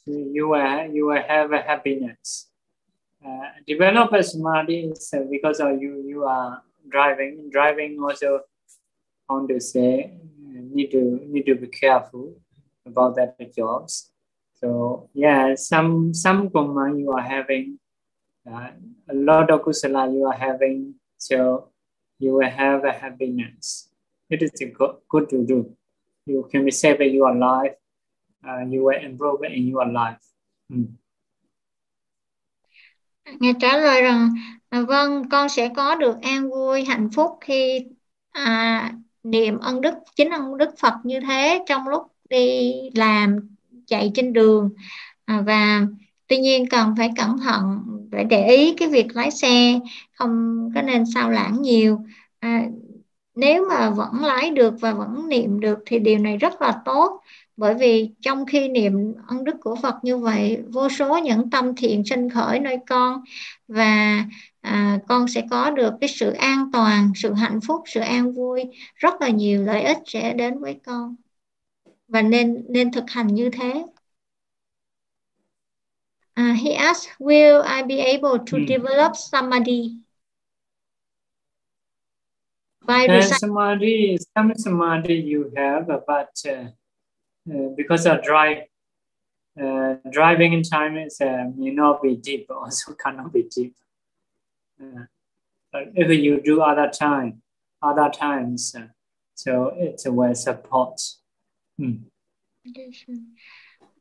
you will you will have a happiness. Uh, develop samadhi is uh, because of you you are driving. Driving also, on to say, need to need to be careful about that jobs. So yeah, some some karma you are having, uh, a lot of kusala you are having. So you will have a happiness. It is good, good to do. You can saving your life uh, you will improve in your life. Mm. Ngài trả lời rằng à, vâng con sẽ có được an vui hạnh phúc khi à, niệm ân đức chính ân đức Phật như thế trong lúc đi làm chạy trên đường à, và tuy nhiên cần phải cẩn thận phải để ý cái việc lái xe không có nên sao lãng nhiều à, nếu mà vẫn lái được và vẫn niệm được thì điều này rất là tốt bởi vì trong khi niệm ân đức của Phật như vậy vô số những tâm thiện sinh khởi nơi con và à, con sẽ có được cái sự an toàn sự hạnh phúc sự an vui rất là nhiều lợi ích sẽ đến với con. Và nên nên thực hành như thế. Uh, he asked will I be able to hmm. develop samadhi? By uh, samadhi some samadhi you have but uh, Uh, because of drive uh, driving in time is uh, may not be deep, also cannot be deep. Uh, if you do other time, other times. Uh, so it's a well support. Mm.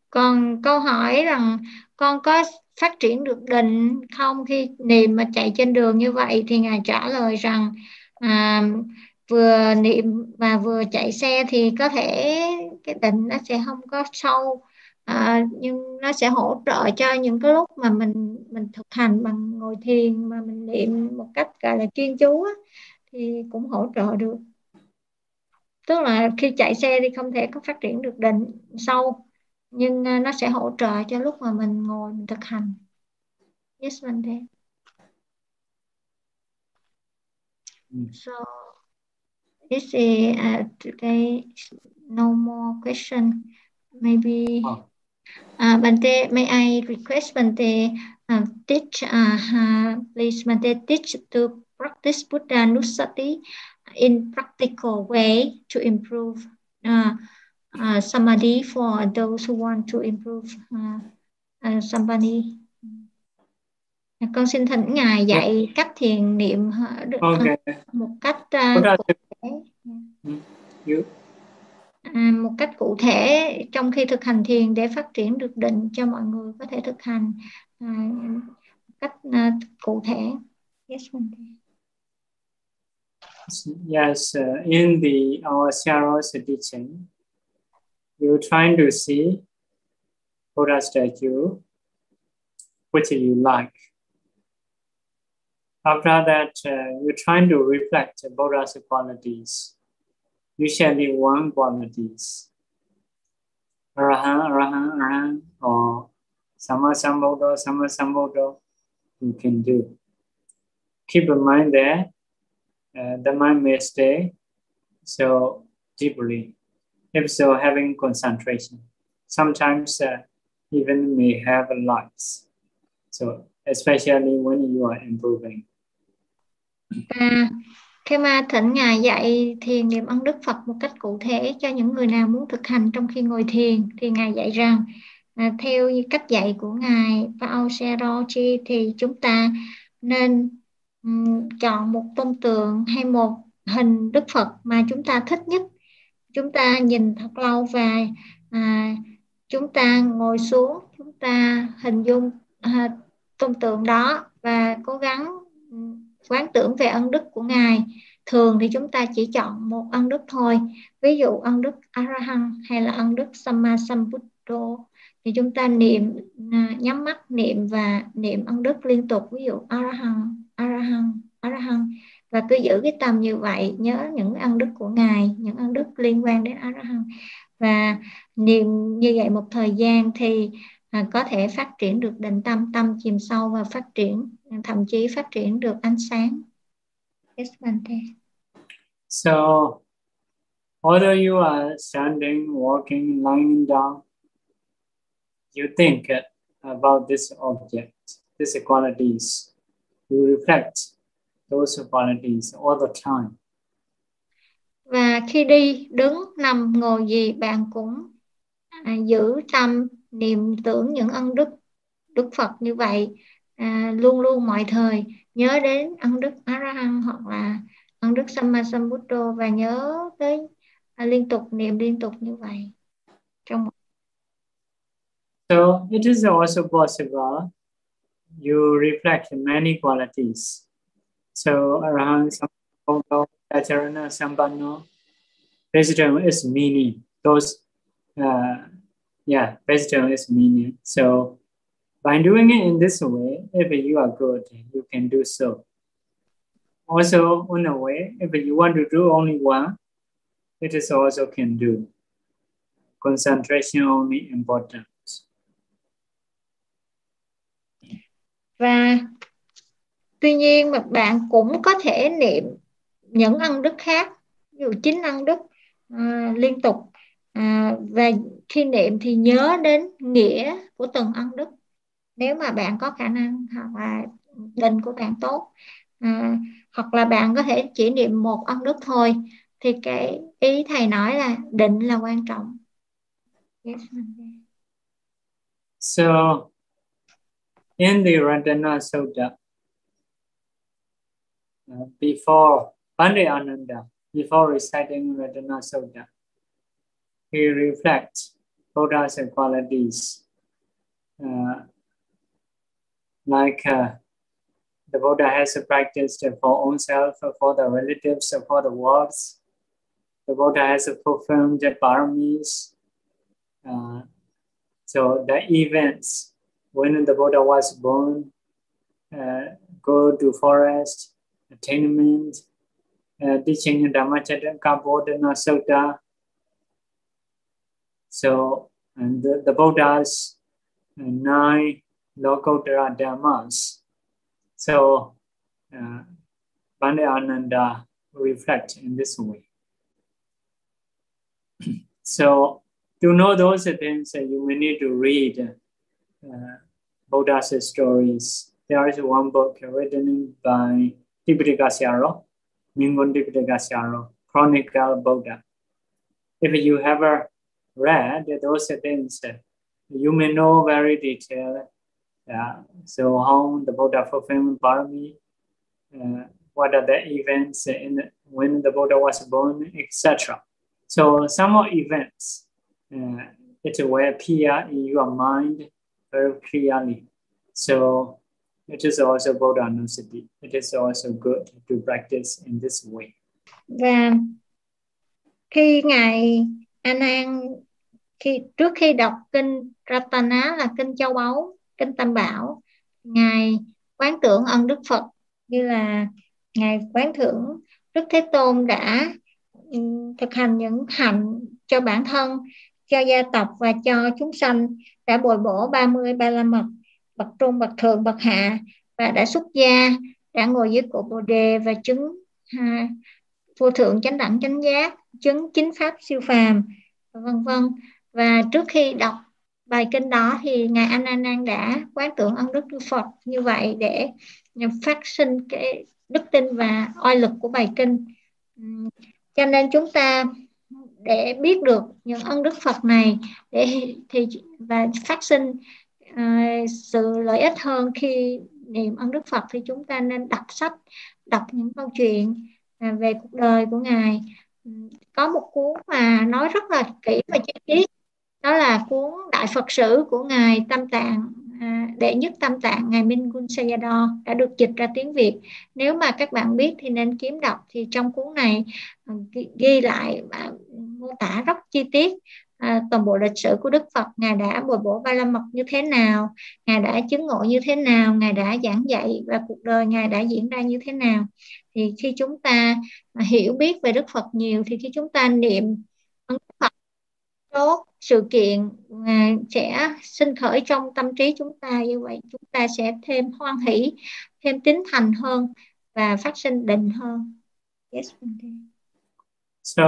Còn câu hỏi rằng con có phát triển được định không khi niệm mà chạy trên đường như vậy thì ngài trả lời rằng à, vừa niệm và vừa chạy xe thì có thể cái định nó sẽ không có sâu. À, nhưng nó sẽ hỗ trợ cho những cái lúc mà mình mình thực hành bằng ngồi thiền mà mình niệm một cách gọi là chuyên chú á, thì cũng hỗ trợ được. Tức là khi chạy xe thì không thể có phát triển được định sâu nhưng à, nó sẽ hỗ trợ cho lúc mà mình ngồi mình thực hành. Yes mình thế so this is uh, today no more question maybe oh. uh, Bante may I request Bante uh, teach uh, uh, please Bante teach to practice Buddha Nusati in practical way to improve uh, uh, samadhi for those who want to improve uh, uh, samadhi. Con xin thỉnh ngài dạy cách thiền niệm được okay. một cách uh, cụ thể. Ừ. À, một cách cụ thể trong khi thực hành thiền để phát triển được định cho mọi người có thể thực hành uh, cách à, cụ thể. Yes, Yes, uh, in the our Syaros teaching, you're trying to see Buddha statue, which you like. After that, uh, you're trying to reflect Buddha's qualities, usually one qualities. Arahant, Arahant, Arahant, or Sama Sambuddha, Sama Sambuddha, you can do. Keep in mind that uh, the mind may stay so deeply, if so having concentration. Sometimes uh, even may have lights. So especially when you are improving. À, khi mà thỉnh Ngài dạy thiền niệm ân đức Phật một cách cụ thể cho những người nào muốn thực hành trong khi ngồi thiền thì Ngài dạy rằng à, theo như cách dạy của Ngài Paul Serochi thì chúng ta nên chọn một tôn tượng hay một hình Đức Phật mà chúng ta thích nhất. Chúng ta nhìn thật lâu và à, chúng ta ngồi xuống chúng ta hình dung à, tôn tượng đó và cố gắng quán tưởng về ân đức của ngài. Thường thì chúng ta chỉ chọn một ân đức thôi. Ví dụ ân đức arahant hay là ân đức samma sambuddho thì chúng ta niệm à, nhắm mắt niệm và niệm ân đức liên tục. Ví dụ arahant arahant arahant và cứ giữ cái tâm như vậy, nhớ những ân đức của ngài, những ân đức liên quan đến arahant và niệm như vậy một thời gian thì à, có thể phát triển được định tâm tâm chìm sâu và phát triển thậm chí phát triển được ánh sáng. Yes, so whether you are standing walking lying down you think about this object these qualities. You reflect those qualities all the time. Và khi đi, đứng, nằm, ngồi gì bạn cũng à, giữ tâm niệm tưởng những ân đức Đức Phật như vậy à, luôn luôn mọi thời nhớ đến ân đức Arahant hoặc là ân đức Samma Sambuddha và nhớ tới à, liên tục niệm liên tục như vậy trong So it is also possible you reflect many qualities. So Arahant Sambuddho, Acharana, Sampanno, wisdom is meaning. Those, uh, yeah, vegetable is meaning. So by doing it in this way, if you are good, you can do so. Also, in a way, if you want to do only one, it is also can do. Concentration only important. và tuy nhiên mà bạn cũng có thể niệm những ân đức khác ví dụ chín ân đức uh, liên tục à, và khi niệm thì nhớ đến nghĩa của từng ân đức nếu mà bạn có khả năng hoặc là định của bạn tốt à, hoặc là bạn có thể chỉ niệm một ân đức thôi thì cái ý thầy nói là định là quan trọng yes. so in the Randana Sutta, uh, before Pandit Ananda, before reciting Vedana Sutta, he reflects Buddha's qualities uh, like uh, the Buddha has practiced for own self, for the relatives, for the worlds. The Buddha has performed the paramis. Uh, so the events when the Buddha was born, uh, go to forest, attainment, uh, teaching Dhammacakka Bodhana Sutta. So, and the, the Buddha's uh, nine Lokottara Dhammas. So, uh, Pandit Ananda reflect in this way. so, to know those things, uh, you will need to read uh, Buddha's stories. There is one book written by Tipitaka Sayadaw, Mingun Tipitaka Sayadaw, Chronicle Buddha. If you ever read those things, you may know very detailed. Uh, so how the Buddha fulfilled Parami, uh, what are the events in the, when the Buddha was born, etc. So some events, uh, it will appear in your mind very clearly. So it is also Buddha Bodhanussati. It is also good to practice in this way. Và khi ngài Anan khi trước khi đọc kinh Ratana là kinh Châu Báu, kinh Tam Bảo, ngài quán tưởng ân Đức Phật như là ngài quán thưởng Đức Thế Tôn đã thực hành những hạnh cho bản thân, cho gia tộc và cho chúng sanh đã bồi bổ 30 ba la mật bậc trung bậc thượng bậc hạ và đã xuất gia đã ngồi dưới cội bồ đề và chứng ha, vô thượng chánh đẳng chánh giác chứng chính pháp siêu phàm vân vân và trước khi đọc bài kinh đó thì ngài Ananang đã quán tưởng ân đức Phật như vậy để phát sinh cái đức tin và oai lực của bài kinh. Cho nên chúng ta để biết được những ân đức Phật này để thì và phát sinh uh, sự lợi ích hơn khi niệm ân đức Phật thì chúng ta nên đọc sách đọc những câu chuyện à, về cuộc đời của ngài. Có một cuốn mà nói rất là kỹ và chi tiết đó là cuốn Đại Phật sử của ngài Tam Tạng à, đệ nhất Tam Tạng ngài Minh Gun Sayadaw đã được dịch ra tiếng Việt. Nếu mà các bạn biết thì nên kiếm đọc thì trong cuốn này à, ghi lại và mô tả rất chi tiết à, toàn bộ lịch sử của Đức Phật ngài đã bồi bổ ba la mật như thế nào ngài đã chứng ngộ như thế nào ngài đã giảng dạy và cuộc đời ngài đã diễn ra như thế nào thì khi chúng ta à, hiểu biết về Đức Phật nhiều thì khi chúng ta niệm Đức Phật tốt sự kiện sẽ sinh khởi trong tâm trí chúng ta như vậy chúng ta sẽ thêm hoan hỷ thêm tín thành hơn và phát sinh định hơn. Yes so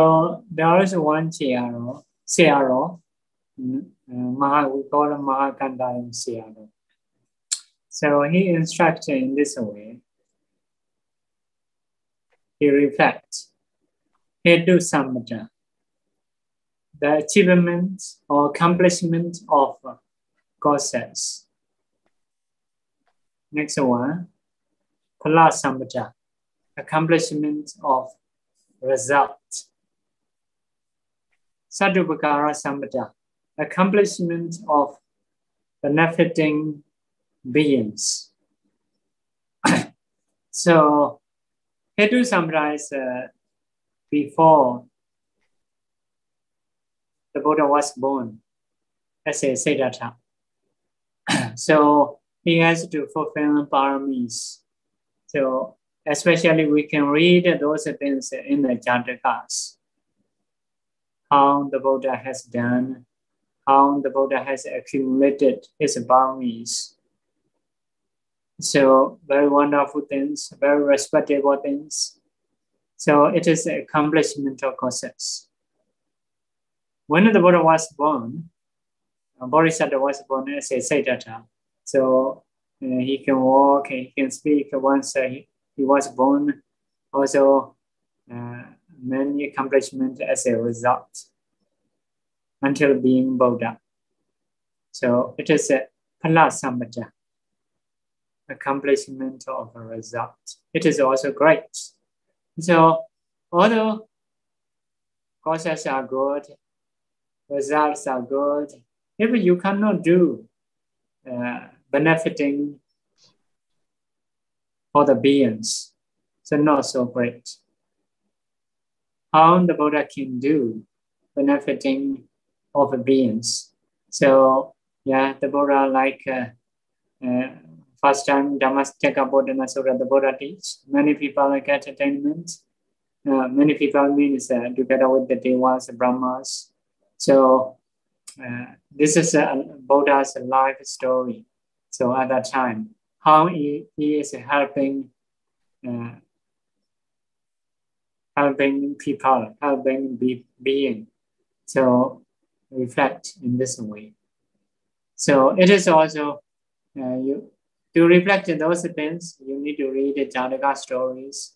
there is one Sayadaw Sayadaw mm, uh, Maha, we call him Mahakanda Sayadaw so he instructs in this way. He reflects. He do samatha the achievement or accomplishment of causes. Next one, Pala Sambhaja, accomplishment of result. Sadhupakara Sambhaja, accomplishment of benefiting beings. so, Hetu Sambhaja is uh, before the Buddha was born as a Siddhartha. so he has to fulfill paramis. So especially we can read those things in the Jatakas. How the Buddha has done, how the Buddha has accumulated his paramis. So very wonderful things, very respectable things. So it is accomplishment of process when the Buddha was born, uh, Bodhisattva was born as a Siddhartha. So uh, he can walk, and he can speak once uh, he, he, was born. Also, uh, many accomplishments as a result until being Buddha. So it is a pala sambhaja, accomplishment of a result. It is also great So although causes are good, results are good, if you cannot do uh, benefiting for the beings, so not so great. How the Buddha can do benefiting of the beings. So yeah, the Buddha like uh, uh, first time Dhammastakapodana Sura, the Buddha teach. Many people like entertainment. Uh, many people means uh, together with the Devas, Brahmas. So uh, this is a Buddha's life story. So at that time, how he, he is helping uh, helping people, helping be, being. So reflect in this way. So it is also uh, you to reflect in those things. You need to read the Jataka stories.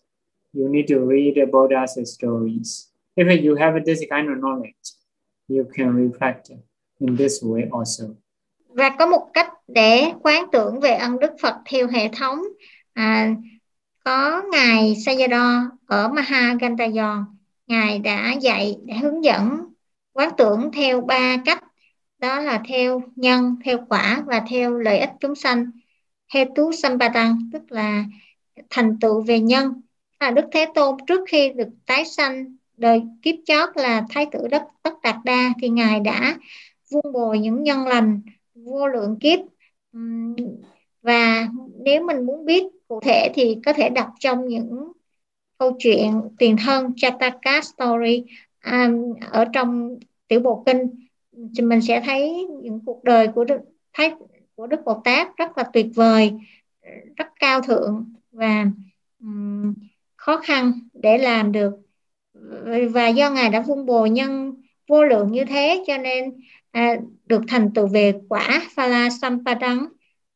You need to read the Buddha's stories. If you have this kind of knowledge, you can reflect in this way also. Và có một cách để quán tưởng về ân đức Phật theo hệ thống. À, có ngài Sayadaw ở Mahagandayon ngài đã dạy để hướng dẫn quán tưởng theo ba cách đó là theo nhân, theo quả và theo lợi ích chúng sanh. Hetu Sampatang tức là thành tựu về nhân. À, Đức Thế Tôn trước khi được tái sanh đời kiếp chót là Thái tử đất Tất Đạt Đa thì ngài đã vun bồi những nhân lành vô lượng kiếp. Và nếu mình muốn biết cụ thể thì có thể đọc trong những câu chuyện tiền thân Chataka Story. Um, ở trong tiểu bộ kinh thì mình sẽ thấy những cuộc đời của đức thái của đức bồ tát rất là tuyệt vời rất cao thượng và um, khó khăn để làm được và do ngài đã vun bồi nhân vô lượng như thế cho nên à, được thành tựu về quả Phala Sampadang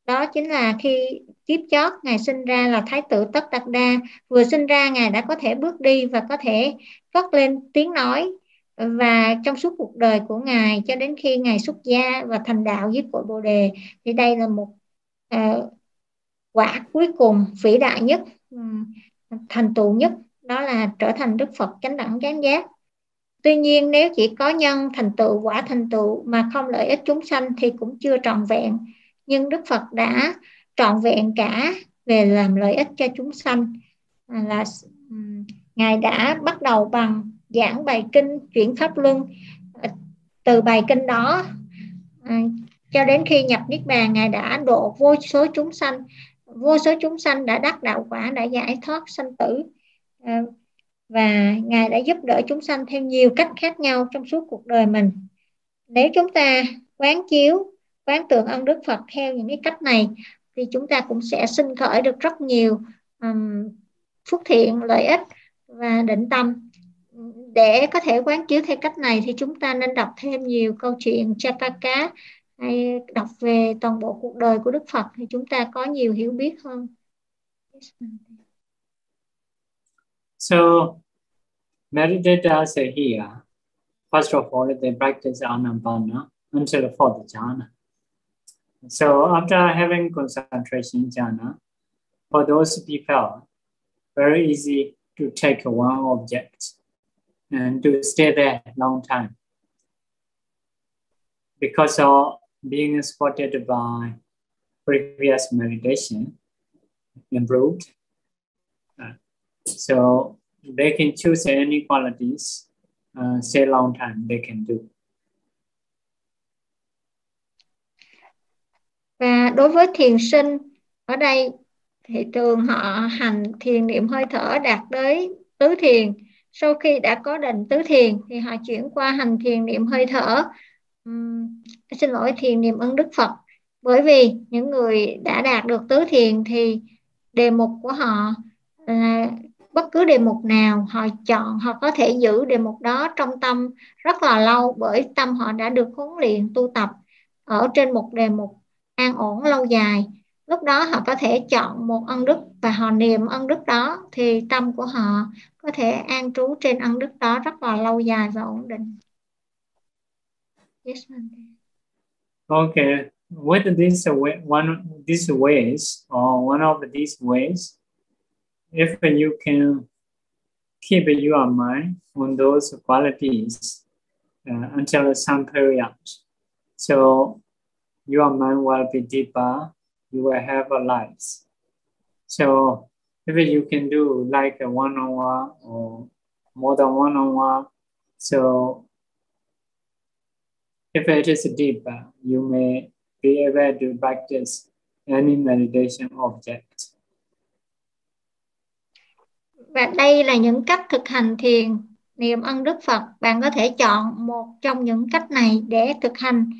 đó chính là khi kiếp chót ngài sinh ra là thái tử tất đạt đa vừa sinh ra ngài đã có thể bước đi và có thể cất lên tiếng nói. Và trong suốt cuộc đời của ngài cho đến khi ngài xuất gia và thành đạo với cội bồ đề thì đây là một uh, quả cuối cùng vĩ đại nhất thành tựu nhất đó là trở thành đức phật chánh đẳng chánh giác. Tuy nhiên nếu chỉ có nhân thành tựu quả thành tựu mà không lợi ích chúng sanh thì cũng chưa trọn vẹn. Nhưng đức phật đã trọn vẹn cả về làm lợi ích cho chúng sanh. À, là ngài đã bắt đầu bằng giảng bài kinh chuyển pháp luân. À, từ bài kinh đó à, cho đến khi nhập niết bàn ngài đã độ vô số chúng sanh. Vô số chúng sanh đã đắc đạo quả đã giải thoát sanh tử. Ờ, và ngài đã giúp đỡ chúng sanh theo nhiều cách khác nhau trong suốt cuộc đời mình nếu chúng ta quán chiếu quán tượng ân đức phật theo những cái cách này thì chúng ta cũng sẽ sinh khởi được rất nhiều um, phúc thiện lợi ích và định tâm để có thể quán chiếu theo cách này thì chúng ta nên đọc thêm nhiều câu chuyện Chataka hay đọc về toàn bộ cuộc đời của Đức Phật thì chúng ta có nhiều hiểu biết hơn. So meditators here, first of all, they practice anapana until the fourth jhana. So after having concentration jhana, for those people, very easy to take one object and to stay there long time because of being supported by previous meditation improved. So they can choose any qualities, uh, say long time they can do. Và đối với thiền sinh ở đây thì thường họ hành thiền niệm hơi thở đạt tới tứ thiền. Sau khi đã có định tứ thiền thì họ chuyển qua hành thiền niệm hơi thở. Uhm, xin lỗi thiền niệm ân đức phật. Bởi vì những người đã đạt được tứ thiền thì đề mục của họ là bất cứ đề mục nào họ chọn họ có thể giữ đề mục đó trong tâm rất là lâu bởi tâm họ đã được huấn luyện tu tập ở trên một đề mục an ổn lâu dài. Lúc đó họ có thể chọn một ân đức và họ niệm ân đức đó thì tâm của họ có thể an trú trên ân đức đó rất là lâu dài và ổn định. Yes, Okay, with this one these ways or one of these ways, if you can keep your mind on those qualities uh, until some period. So your mind will be deeper, you will have a light. So if you can do like a one hour or more than one hour, so if it is deeper, you may be able to practice any meditation object. Và đây là những cách thực hành thiền niệm ân đức Phật. Bạn có thể chọn một trong những cách này để thực hành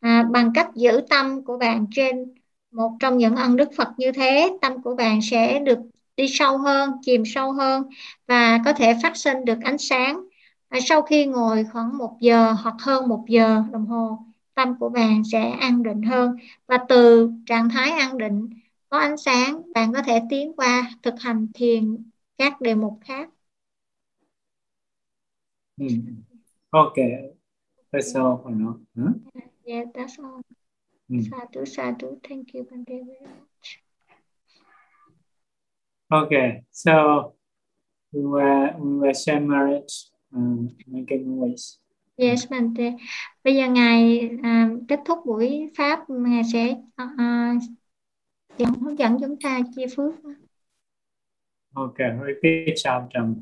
à, bằng cách giữ tâm của bạn trên một trong những ân đức Phật như thế. Tâm của bạn sẽ được đi sâu hơn, chìm sâu hơn và có thể phát sinh được ánh sáng. À, sau khi ngồi khoảng một giờ hoặc hơn một giờ đồng hồ, tâm của bạn sẽ an định hơn và từ trạng thái an định có ánh sáng bạn có thể tiến qua thực hành thiền các đề mục khác. Mm. Okay, that's all for now. Huh? Yeah, that's all. Mm. Sadhu, sadhu. Thank you, Bante, very much. Okay, so we were we were sharing marriage, um, making noise. Yes, Bante. Bây giờ ngài à, kết thúc buổi pháp, ngài sẽ à, hướng dẫn chúng ta chia phước. Okay, repeat chapter.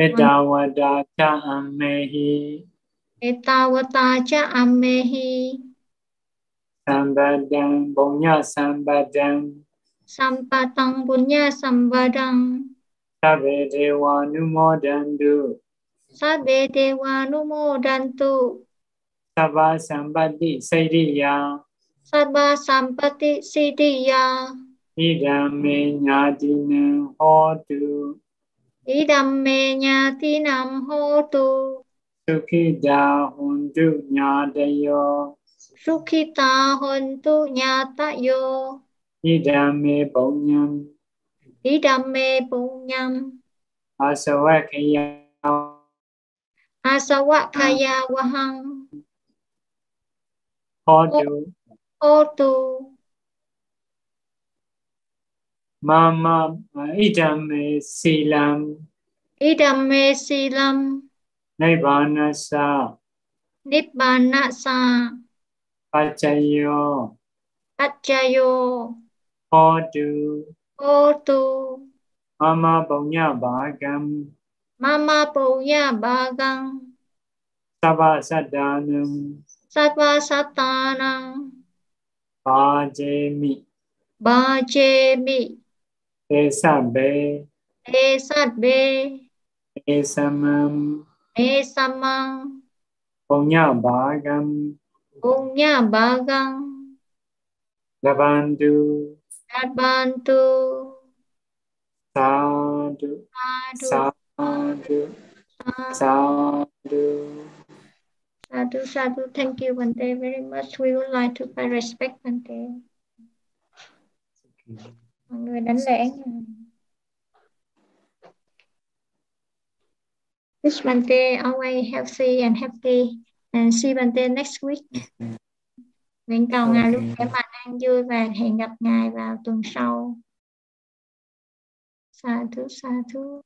Etawada cha amehi. Etawata cha amehi. Sambadang bunya sambadang. Sampatang bunya sambadang. Sabe dewa numodandu. Sabe dewa numodantu. Sabba sambati sariya. Sabba sampati siddhiya. Idam me nyatinam hotu. Idam me nyatinam hotu. Sukhida hundu nyadayo. Sukhita hontu nyatayo. Idam me punyam. Idam me punyam. Asawakaya. Asawakaya wahang. Hotu. Hotu. Mama idam me silam. Idam me silam. Nibbanasa. Nibbanasa. Pachayo. Pachayo. Hotu. Hotu. Mama punya bhagam. Mama punya bagang. Sava sadanam. Satva satanang. Bhajemi. Bajemi. Esabe. Esatbe. Esamam. Esamang. Punya bhagam. Punya bagang. Labandu. Adbantu. Sadhu. Sadhu. Sadhu. Sadhu. Sadhu, sadhu. Thank you, Bante, very much. We would like to pay respect, Bante. Mọi người đánh lễ. Wish Bante always healthy and happy. And see Bante next week. Nguyện cầu Ngài luôn khỏe mạnh, an vui và hẹn gặp Ngài vào tuần sau. Sa thú, sa thú.